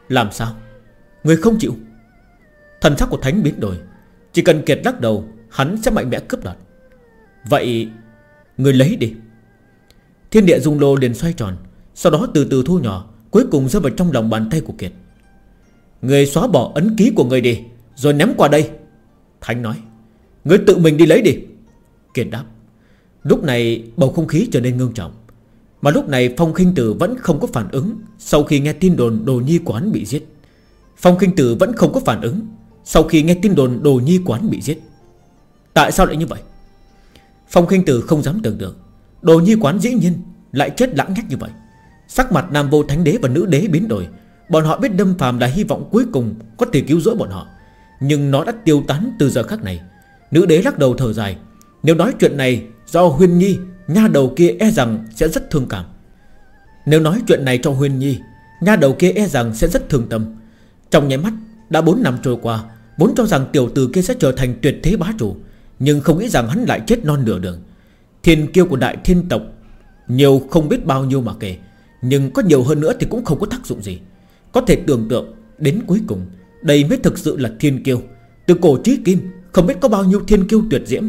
Làm sao? Người không chịu? Thần sắc của Thánh biến đổi. Chỉ cần Kiệt lắc đầu, Hắn sẽ mạnh mẽ cướp đoạt. Vậy, Người lấy đi. Thiên địa dung lô liền xoay tròn, Sau đó từ từ thu nhỏ, Cuối cùng rơi vào trong lòng bàn tay của Kiệt. Người xóa bỏ ấn ký của người đi, Rồi ném qua đây. Thánh nói, Người tự mình đi lấy đi. Kiệt đáp, Lúc này bầu không khí trở nên ngưng trọng, Mà lúc này Phong khinh Tử vẫn không có phản ứng Sau khi nghe tin đồn đồ nhi quán bị giết. Phong khinh Tử vẫn không có phản ứng Sau khi nghe tin đồn đồ nhi quán bị giết. Tại sao lại như vậy? Phong khinh Tử không dám tưởng tượng. Đồ nhi quán dĩ nhiên Lại chết lãng nhách như vậy. Sắc mặt nam vô thánh đế và nữ đế biến đổi. Bọn họ biết đâm phàm là hy vọng cuối cùng Có thể cứu rỗi bọn họ, Nhưng nó đã tiêu tán từ giờ khắc này. Nữ đế lắc đầu thở dài, Nếu nói chuyện này do Huyên Nhi, Nha đầu kia e rằng sẽ rất thương cảm. Nếu nói chuyện này cho Huyên Nhi, Nha đầu kia e rằng sẽ rất thương tâm. Trong nháy mắt, Đã 4 năm trôi qua, Vốn cho rằng tiểu tử kia sẽ trở thành tuyệt thế bá chủ, Nhưng không nghĩ rằng hắn lại chết non nửa đường. Thiên kiêu của đại thiên tộc, Nhiều không biết bao nhiêu mà kể, Nhưng có nhiều hơn nữa thì cũng không có tác dụng gì. Có thể tưởng tượng, Đến cuối cùng, Đây mới thực sự là thiên kiêu. Từ cổ trí kim, Không biết có bao nhiêu thiên kiêu tuyệt diễm.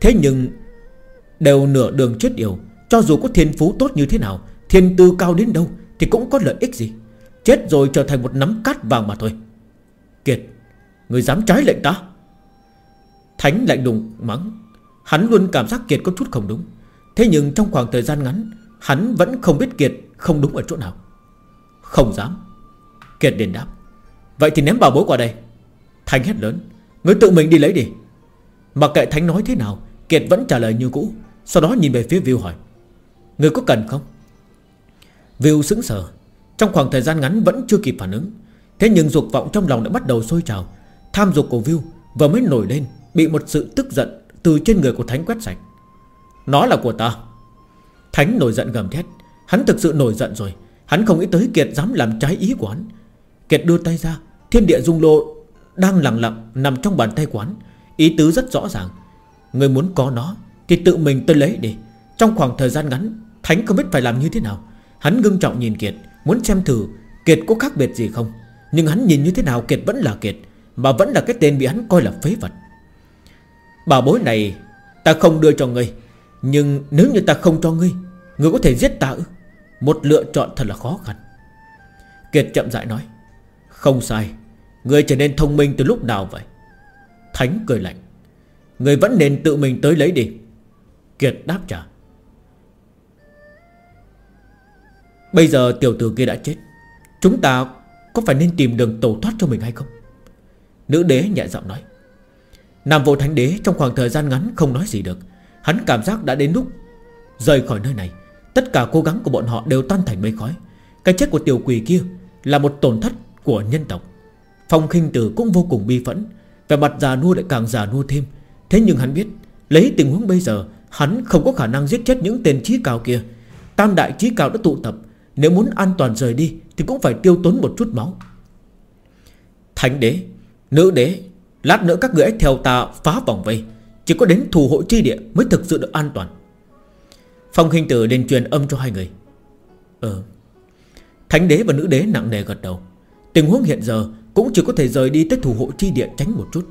Thế nhưng, Đều nửa đường chết yểu, Cho dù có thiên phú tốt như thế nào, Thiên tư cao đến đâu Thì cũng có lợi ích gì. Chết rồi trở thành một nắm cát vàng mà thôi. Kiệt, Người dám trái lệnh ta? Thánh lạnh đùng mắng. Hắn luôn cảm giác Kiệt có chút không đúng. Thế nhưng trong khoảng thời gian ngắn, Hắn vẫn không biết Kiệt không đúng ở chỗ nào. Không dám. Kiệt đền đáp. Vậy thì ném bảo bối qua đây. Thánh hét lớn. Ngươi tự mình đi lấy đi. Mặc kệ Thánh nói thế nào, Kiệt vẫn trả lời như cũ, Sau đó nhìn về phía Viu hỏi. Ngươi có cần không? Viu sững sờ. Trong khoảng thời gian ngắn vẫn chưa kịp phản ứng. Thế nhưng dục vọng trong lòng đã bắt đầu sôi trào. Tham dục của Viu vừa mới nổi lên, Bị một sự tức giận từ trên người của Thánh quét sạch. Nó là của ta. Thánh nổi giận gầm thét. Hắn thực sự nổi giận rồi. Hắn không nghĩ tới Kiệt dám làm trái ý của hắn. Kiệt đưa tay ra, Thiên địa dung lô đang lặng lặng nằm trong bàn tay quán. Ý tứ rất rõ ràng. Người muốn có nó Thì tự mình tôi lấy đi. Trong khoảng thời gian ngắn, Thánh không biết phải làm như thế nào. Hắn ngưng trọng nhìn Kiệt, Muốn xem thử Kiệt có khác biệt gì không. Nhưng hắn nhìn như thế nào Kiệt vẫn là Kiệt, Mà vẫn là cái tên bị hắn coi là phế vật. Bảo bối này, Ta không đưa cho ngươi. Nhưng nếu như ta không cho ngươi Ngươi có thể giết ta ư? Một lựa chọn thật là khó khăn. Kiệt chậm rãi nói, Không sai, Ngươi trở nên thông minh từ lúc nào vậy? Thánh cười lạnh, Ngươi vẫn nên tự mình tới lấy đi. Kiệt đáp trả, Bây giờ tiểu tử kia đã chết, Chúng ta có phải nên tìm đường tẩu thoát cho mình hay không? Nữ đế nhẹ giọng nói Nam vô thánh đế trong khoảng thời gian ngắn không nói gì được. Hắn cảm giác đã đến lúc Rời khỏi nơi này. Tất cả cố gắng của bọn họ đều tan thành mây khói. Cái chết của tiểu quỷ kia Là một tổn thất của nhân tộc. Phong khinh tử cũng vô cùng bi phẫn Về mặt già nua lại càng già nua thêm. Thế nhưng hắn biết, Lấy tình huống bây giờ, Hắn không có khả năng giết chết những tên trí cao kia. Tam đại trí cao đã tụ tập, Nếu muốn an toàn rời đi Thì cũng phải tiêu tốn một chút máu. Thánh đế, Nữ đế Lát nữa các người ấy theo ta phá vòng vây. Chỉ có đến thù hộ chi địa mới thực sự được an toàn. Phong hình tử liền truyền âm cho hai người. Ờ. Thánh đế và nữ đế nặng nề gật đầu. Tình huống hiện giờ cũng chỉ có thể rời đi tới thủ hộ chi địa tránh một chút.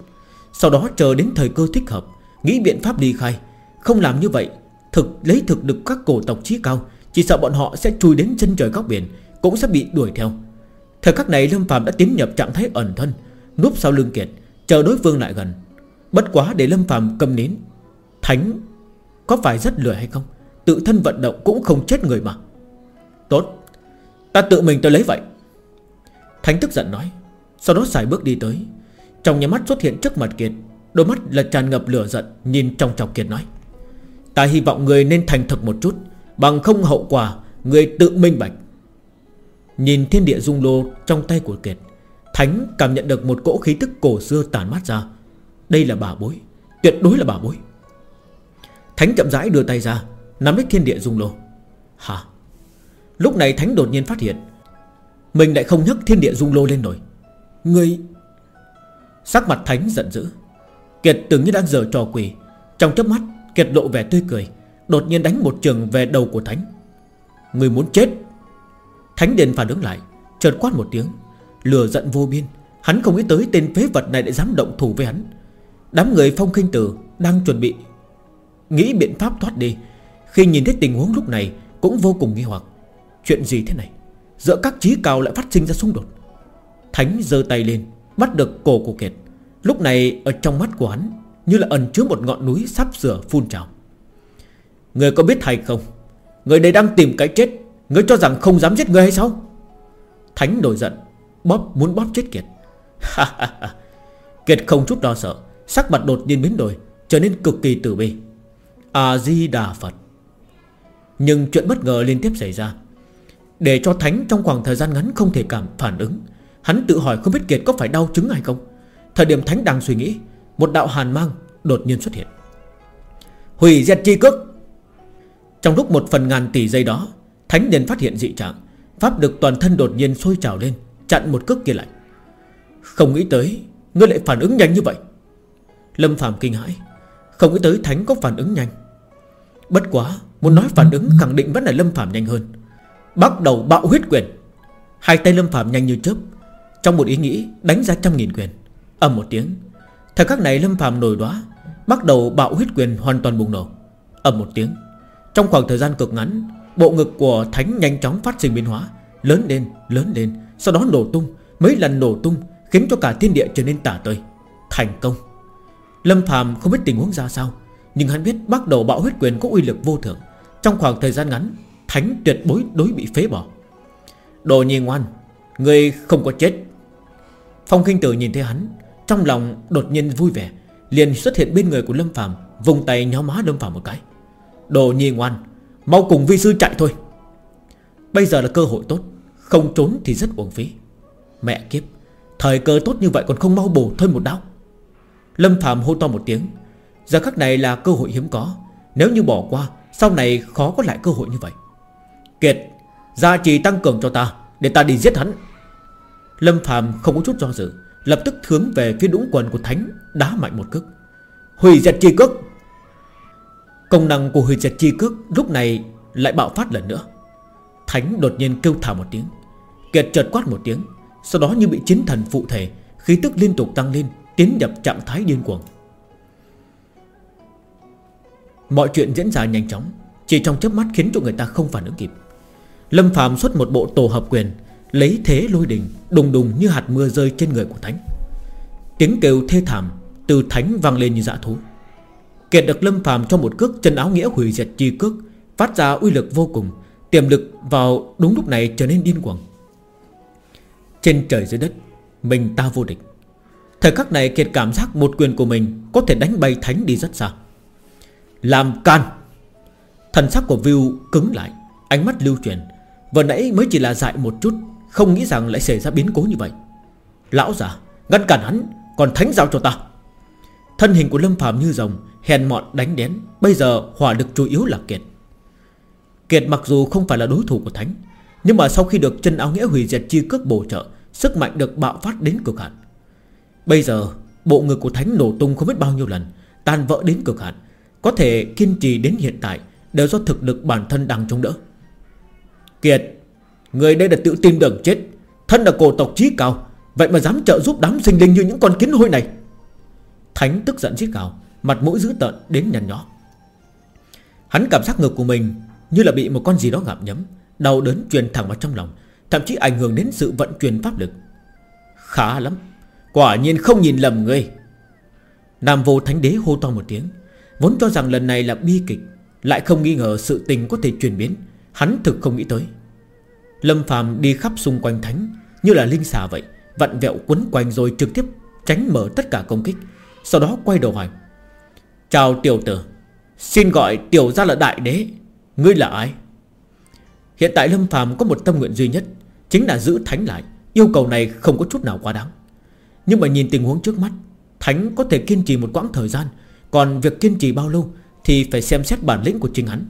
Sau đó chờ đến thời cơ thích hợp, Nghĩ biện pháp đi khai. Không làm như vậy, Thực, lấy thực được các cổ tộc trí cao, Chỉ sợ bọn họ sẽ chui đến chân trời góc biển, Cũng sẽ bị đuổi theo. Thời khắc này Lâm Phạm đã tiến nhập trạng thái ẩn thân Núp sau lưng kiệt. Chờ đối phương lại gần. Bất quá để Lâm phàm cầm nín, Thánh có phải rất lười hay không? Tự thân vận động cũng không chết người mà. Tốt, Ta tự mình tới lấy vậy. Thánh tức giận nói, sau đó xài bước đi tới. Trong nhà mắt xuất hiện trước mặt Kiệt, Đôi mắt là tràn ngập lửa giận, Nhìn trong chọc Kiệt nói, Ta hy vọng người nên thành thực một chút, Bằng không hậu quả Người tự minh bạch. Nhìn thiên địa dung lô trong tay của Kiệt Thánh cảm nhận được một cỗ khí tức cổ xưa tàn mát ra. Đây là bà bối, Tuyệt đối là bà bối. Thánh chậm rãi đưa tay ra, Nắm lấy thiên địa dung lô. Hả? Lúc này Thánh đột nhiên phát hiện, Mình lại không nhấc thiên địa dung lô lên nổi. Người Sắc mặt Thánh giận dữ. Kiệt tưởng như đang giờ trò quỷ. Trong chớp mắt, Kiệt lộ vẻ tươi cười, Đột nhiên đánh một trường về đầu của Thánh. Người muốn chết? Thánh Điền phản ứng lại, Chợt quát một tiếng. Lừa giận vô biên. Hắn không nghĩ tới tên phế vật này lại dám động thủ với hắn. Đám người phong khinh tử Đang chuẩn bị Nghĩ biện pháp thoát đi. Khi nhìn thấy tình huống lúc này, Cũng vô cùng nghi hoặc. Chuyện gì thế này? Giữa các trí cao lại phát sinh ra xung đột. Thánh giơ tay lên, Bắt được cổ của Kiệt. Lúc này, ở trong mắt của hắn, Như là ẩn chứa một ngọn núi sắp sửa phun trào. Người có biết hay không? Người đây đang tìm cái chết. Người cho rằng không dám giết người hay sao? Thánh nổi giận. Bóp, muốn bóp chết Kiệt. Kiệt không chút lo sợ, Sắc mặt đột nhiên biến đổi, Trở nên cực kỳ tử bi A-di-đà Phật. Nhưng chuyện bất ngờ liên tiếp xảy ra. Để cho Thánh trong khoảng thời gian ngắn không thể cảm phản ứng, Hắn tự hỏi không biết Kiệt có phải đau chứng hay không. Thời điểm Thánh đang suy nghĩ, Một đạo hàn mang đột nhiên xuất hiện. Hủy diệt chi cước. Trong lúc một phần ngàn tỷ giây đó, Thánh liền phát hiện dị trạng, Pháp được toàn thân đột nhiên sôi trào lên. Chặn một cước kia lại. Không nghĩ tới Ngươi lại phản ứng nhanh như vậy. Lâm Phạm kinh hãi Không nghĩ tới Thánh có phản ứng nhanh. Bất quá Muốn nói phản ứng khẳng định vẫn là Lâm Phạm nhanh hơn. Bắt đầu bạo huyết quyền. Hai tay Lâm Phạm nhanh như chớp trong một ý nghĩ đánh ra trăm nghìn quyền. Ầm một tiếng Thời khắc này Lâm Phạm nổi đóa Bắt đầu bạo huyết quyền hoàn toàn bùng nổ. Ầm một tiếng Trong khoảng thời gian cực ngắn Bộ ngực của Thánh nhanh chóng phát sinh biến hóa Lớn lên, lớn lên. Sau đó nổ tung, Mấy lần nổ tung Khiến cho cả thiên địa trở nên tả tơi. Thành công. Lâm Phạm không biết tình huống ra sao, Nhưng hắn biết bắt đầu bạo huyết quyền có uy lực vô thượng. Trong khoảng thời gian ngắn, Thánh tuyệt bối đối bị phế bỏ. Đồ nhi ngoan, Người không có chết. Phong Kinh Tử nhìn thấy hắn, Trong lòng đột nhiên vui vẻ, Liền xuất hiện bên người của Lâm Phạm Vùng tay nhó má Lâm Phạm một cái. Đồ nhi ngoan, Mau cùng vi sư chạy thôi. Bây giờ là cơ hội tốt. Không trốn thì rất uổng phí. Mẹ kiếp, Thời cơ tốt như vậy còn không mau bổ thêm một đau Lâm Phạm hô to một tiếng. Giờ khắc này là cơ hội hiếm có. Nếu như bỏ qua, Sau này khó có lại cơ hội như vậy. Kiệt, Gia trì tăng cường cho ta, Để ta đi giết hắn. Lâm Phạm không có chút do dự, Lập tức hướng về phía đũng quần của Thánh Đá mạnh một cước. Hủy diệt chi cước. Công năng của hủy diệt chi cước Lúc này lại bạo phát lần nữa. Thánh đột nhiên kêu thả một tiếng. Kiệt chợt quát một tiếng, Sau đó như bị chiến thần phụ thể, Khí tức liên tục tăng lên, Tiến nhập trạng thái điên cuồng. Mọi chuyện diễn ra nhanh chóng, Chỉ trong chớp mắt khiến cho người ta không phản ứng kịp. Lâm Phạm xuất một bộ tổ hợp quyền, Lấy thế lôi đình, Đùng đùng như hạt mưa rơi trên người của Thánh. Tiếng kêu thê thảm Từ Thánh vang lên như dạ thú. Kiệt được Lâm Phạm cho một cước chân áo nghĩa hủy diệt chi cước, Phát ra uy lực vô cùng, Tiềm lực vào đúng lúc này trở nên điên cuồng. Trên trời dưới đất. Mình ta vô địch. Thời khắc này Kiệt cảm giác một quyền của mình Có thể đánh bay Thánh đi rất xa. Làm can. Thần sắc của View cứng lại, Ánh mắt lưu truyền. Vừa nãy mới chỉ là dại một chút, Không nghĩ rằng lại xảy ra biến cố như vậy. Lão già, ngăn cản hắn, Còn thánh giao cho ta. Thân hình của Lâm phàm như rồng, Hèn mọn đánh đén, Bây giờ hỏa lực chủ yếu là Kiệt. Kiệt mặc dù không phải là đối thủ của Thánh nhưng mà sau khi được chân áo nghĩa hủy diệt chi cước bổ trợ, Sức mạnh được bạo phát đến cực hạn. Bây giờ, bộ ngực của Thánh nổ tung không biết bao nhiêu lần tàn vỡ đến cực hạn, Có thể kiên trì đến hiện tại Đều do thực lực bản thân đang chống đỡ. Kiệt, Người đây là tự tin đường chết, Thân là cổ tộc trí cao, Vậy mà dám trợ giúp đám sinh linh như những con kiến hôi này. Thánh tức giận giết cao Mặt mũi dữ tợn đến nhăn nhó. Hắn cảm giác ngực của mình Như là bị một con gì đó gặm nhấm Đau đớn truyền thẳng vào trong lòng, Thậm chí ảnh hưởng đến sự vận chuyển pháp lực. Khá lắm, Quả nhiên không nhìn lầm ngươi Nam vô thánh đế hô to một tiếng, Vốn cho rằng lần này là bi kịch, Lại không nghi ngờ sự tình có thể chuyển biến. Hắn thực không nghĩ tới. Lâm phàm đi khắp xung quanh thánh, Như là linh xà vậy, Vặn vẹo quấn quanh rồi trực tiếp tránh mở tất cả công kích, Sau đó quay đầu hỏi, Chào tiểu tử, Xin gọi tiểu ra là đại đế, Ngươi là ai? Hiện tại Lâm phàm có một tâm nguyện duy nhất, Chính là giữ thánh lại. Yêu cầu này không có chút nào quá đáng. Nhưng mà nhìn tình huống trước mắt, Thánh có thể kiên trì một quãng thời gian, Còn việc kiên trì bao lâu Thì phải xem xét bản lĩnh của chính hắn.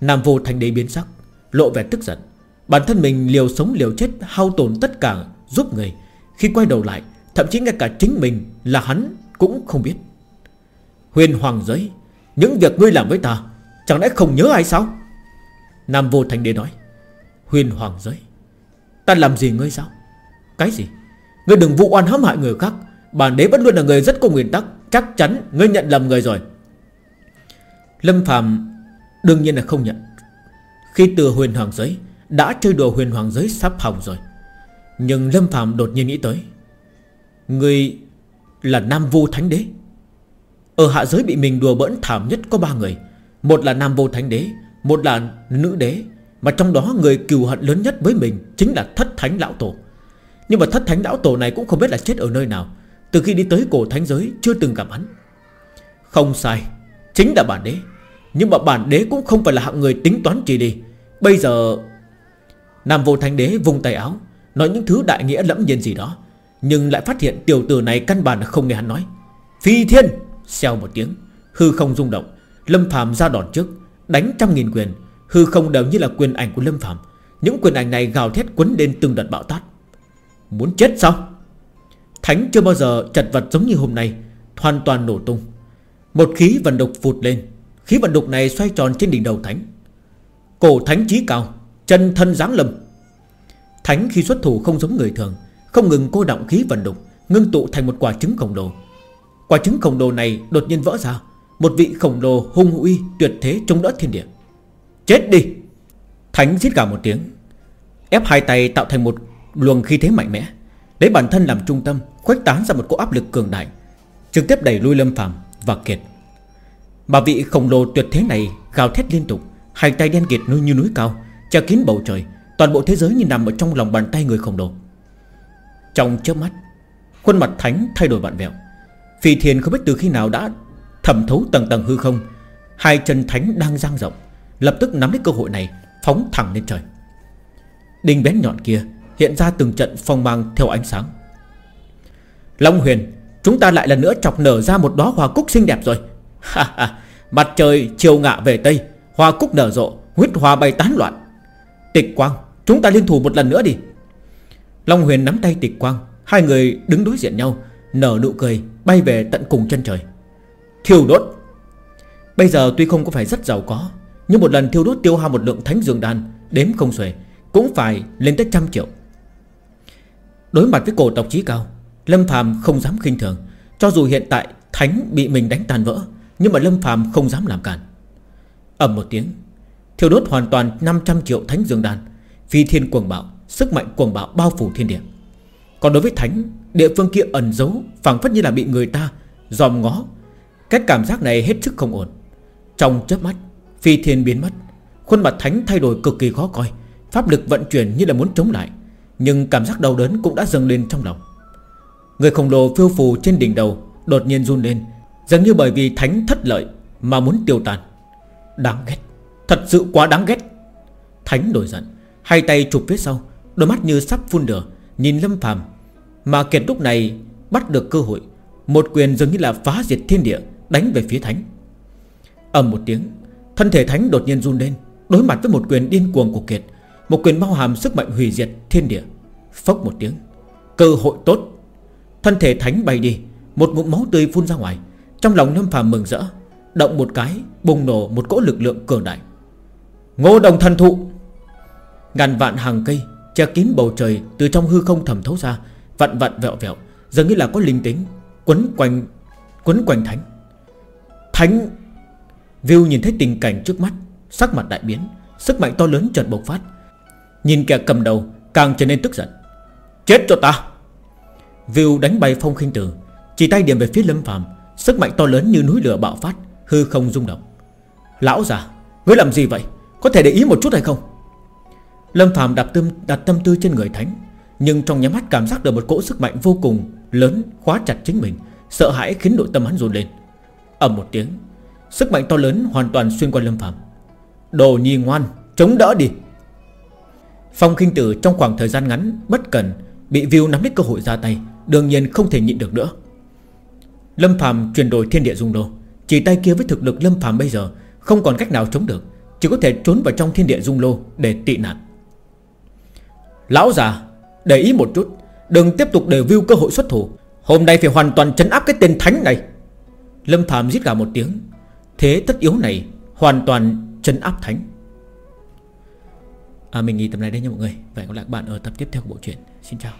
Nam vô thành đế biến sắc, Lộ vẻ tức giận. Bản thân mình liều sống liều chết, hao tổn tất cả giúp người. Khi quay đầu lại, Thậm chí ngay cả chính mình là hắn cũng không biết. Huyền hoàng giới, Những việc ngươi làm với ta, Chẳng lẽ không nhớ ai sao? Nam vô thành đế nói, Huyền hoàng giới, Ta làm gì ngươi sao? Cái gì? Ngươi đừng vụ oan hãm hại người khác. Bản đế vẫn luôn là người rất có nguyên tắc, Chắc chắn ngươi nhận lầm người rồi. Lâm Phạm Đương nhiên là không nhận. Khi từ huyền hoàng giới, Đã chơi đùa huyền hoàng giới sắp hỏng rồi. Nhưng Lâm Phạm đột nhiên nghĩ tới, Ngươi là Nam Vô Thánh Đế. Ở hạ giới bị mình đùa bỡn thảm nhất có ba người. Một là Nam Vô Thánh Đế một là Nữ Đế, Mà trong đó người cừu hận lớn nhất với mình Chính là Thất Thánh Lão Tổ. Nhưng mà Thất Thánh Lão Tổ này cũng không biết là chết ở nơi nào. Từ khi đi tới cổ thánh giới, Chưa từng gặp hắn. Không sai, Chính là bản đế. Nhưng mà bản đế cũng không phải là hạng người tính toán chỉ đi. Bây giờ, Nam vô thánh đế vùng tay áo, Nói những thứ đại nghĩa lẫm nhiên gì đó, Nhưng lại phát hiện tiểu tử này căn bản là không nghe hắn nói. Phi thiên, Xèo một tiếng, Hư không rung động, Lâm phàm ra đòn trước. Đánh trăm nghìn quyền, Hư không đều như là quyền ảnh của Lâm phàm. Những quyền ảnh này gào thét quấn lên từng đợt bão tát Muốn chết sao? Thánh chưa bao giờ chật vật giống như hôm nay, Hoàn toàn nổ tung. Một khí vận đục phụt lên, Khí vận đục này xoay tròn trên đỉnh đầu thánh. Cổ thánh chí cao, Chân thân giáng lâm. Thánh khi xuất thủ không giống người thường, Không ngừng cô động khí vận đục Ngưng tụ thành một quả trứng khổng lồ. Quả trứng khổng lồ này đột nhiên vỡ ra một vị khổng lồ hung uy tuyệt thế chống đỡ thiên địa. Chết đi! Thánh giết cả một tiếng, Ép hai tay tạo thành một luồng khí thế mạnh mẽ, Lấy bản thân làm trung tâm, Khuếch tán ra một cỗ áp lực cường đại, Trực tiếp đẩy lui Lâm phàm và Kiệt. Mà vị khổng lồ tuyệt thế này Gào thét liên tục, Hai tay đen kịt như núi cao, Che kín bầu trời, Toàn bộ thế giới như nằm ở trong lòng bàn tay người khổng lồ. Trong chớp mắt, Khuôn mặt thánh thay đổi vạn vẹo. Phi thiền không biết từ khi nào đã Thẩm thấu tầng tầng hư không, Hai chân thánh đang dang rộng, Lập tức nắm lấy cơ hội này, Phóng thẳng lên trời. Đinh bén nhọn kia Hiện ra từng trận phong mang theo ánh sáng. Long huyền, Chúng ta lại lần nữa chọc nở ra một đóa hoa cúc xinh đẹp rồi. Mặt trời chiều ngạ về Tây, Hoa cúc nở rộ, Huyết hoa bay tán loạn. Tịch quang, Chúng ta liên thủ một lần nữa đi. Long huyền nắm tay tịch quang, Hai người đứng đối diện nhau, Nở nụ cười, Bay về tận cùng chân trời. Thiêu đốt. Bây giờ tuy không có phải rất giàu có, Nhưng một lần thiêu đốt tiêu hao một lượng thánh dương đan, Đếm không xuể, Cũng phải lên tới trăm triệu. Đối mặt với cổ tộc trí cao, Lâm phàm không dám khinh thường, Cho dù hiện tại thánh bị mình đánh tan vỡ, Nhưng mà Lâm phàm không dám làm cản ầm một tiếng, Thiêu đốt hoàn toàn 500 triệu thánh dương đan, Phi thiên cuồng bạo, Sức mạnh cuồng bạo bao phủ thiên địa. Còn đối với thánh, Địa phương kia ẩn giấu, phảng phất như là bị người ta Dòm ngó cái cảm giác này hết sức không ổn. Trong chớp mắt, Phi thiên biến mất. Khuôn mặt thánh thay đổi cực kỳ khó coi. Pháp lực vận chuyển như là muốn chống lại, Nhưng cảm giác đau đớn cũng đã dâng lên trong lòng. Người khổng lồ phiêu phù trên đỉnh đầu Đột nhiên run lên, Dường như bởi vì thánh thất lợi Mà muốn tiêu tan Đáng ghét, Thật sự quá đáng ghét. Thánh nổi giận, Hai tay chụp phía sau, Đôi mắt như sắp phun lửa, Nhìn Lâm Phàm. Mà Kiệt lúc này bắt được cơ hội, Một quyền dường như là phá diệt thiên địa. Đánh về phía Thánh. Ầm một tiếng, Thân thể Thánh đột nhiên run lên, Đối mặt với một quyền điên cuồng của Kiệt, Một quyền bao hàm sức mạnh hủy diệt thiên địa. Phốc một tiếng, Cơ hội tốt. Thân thể Thánh bay đi, Một ngụm máu tươi phun ra ngoài, Trong lòng Lâm Phàm mừng rỡ, Động một cái, Bùng nổ một cỗ lực lượng cường đại. Ngô đồng thần thụ! Ngàn vạn hàng cây Che kín bầu trời từ trong hư không thầm thấu ra, Vặn vặn vẹo vẹo, Dường như là có linh tính Quấn quanh Quấn quanh thánh. Thánh View nhìn thấy tình cảnh trước mắt Sắc mặt đại biến Sức mạnh to lớn chợt bộc phát. Nhìn kẻ cầm đầu Càng trở nên tức giận. Chết cho ta! View đánh bay phong khinh tử Chỉ tay điểm về phía lâm phàm Sức mạnh to lớn như núi lửa bạo phát Hư không rung động. Lão già Ngươi làm gì vậy? Có thể để ý một chút hay không? Lâm Phạm đặt tâm, đặt tâm tư trên người Thánh Nhưng trong nhắm mắt cảm giác được một cỗ sức mạnh vô cùng Lớn khóa chặt chính mình Sợ hãi khiến nội tâm hắn run lên ầm một tiếng. Sức mạnh to lớn hoàn toàn xuyên qua Lâm Phạm Đồ nhi ngoan, Chống đỡ đi. Phong kinh tử trong khoảng thời gian ngắn, Bất cần Bị Viu nắm lấy cơ hội ra tay, Đương nhiên không thể nhịn được nữa. Lâm Phạm chuyển đổi thiên địa dung đô, Chỉ tay kia với thực lực Lâm Phạm bây giờ, Không còn cách nào chống được, Chỉ có thể trốn vào trong thiên địa dung lô Để tị nạn. Lão già, Để ý một chút, Đừng tiếp tục để view cơ hội xuất thủ. Hôm nay phải hoàn toàn chấn áp cái tên thánh này. Lâm Phạm giết cả một tiếng. Thế tất yếu này Hoàn toàn chấn áp thánh. À, Mình nghỉ tập này đây nha mọi người. Và hẹn gặp lại các bạn ở tập tiếp theo của bộ truyện. Xin chào.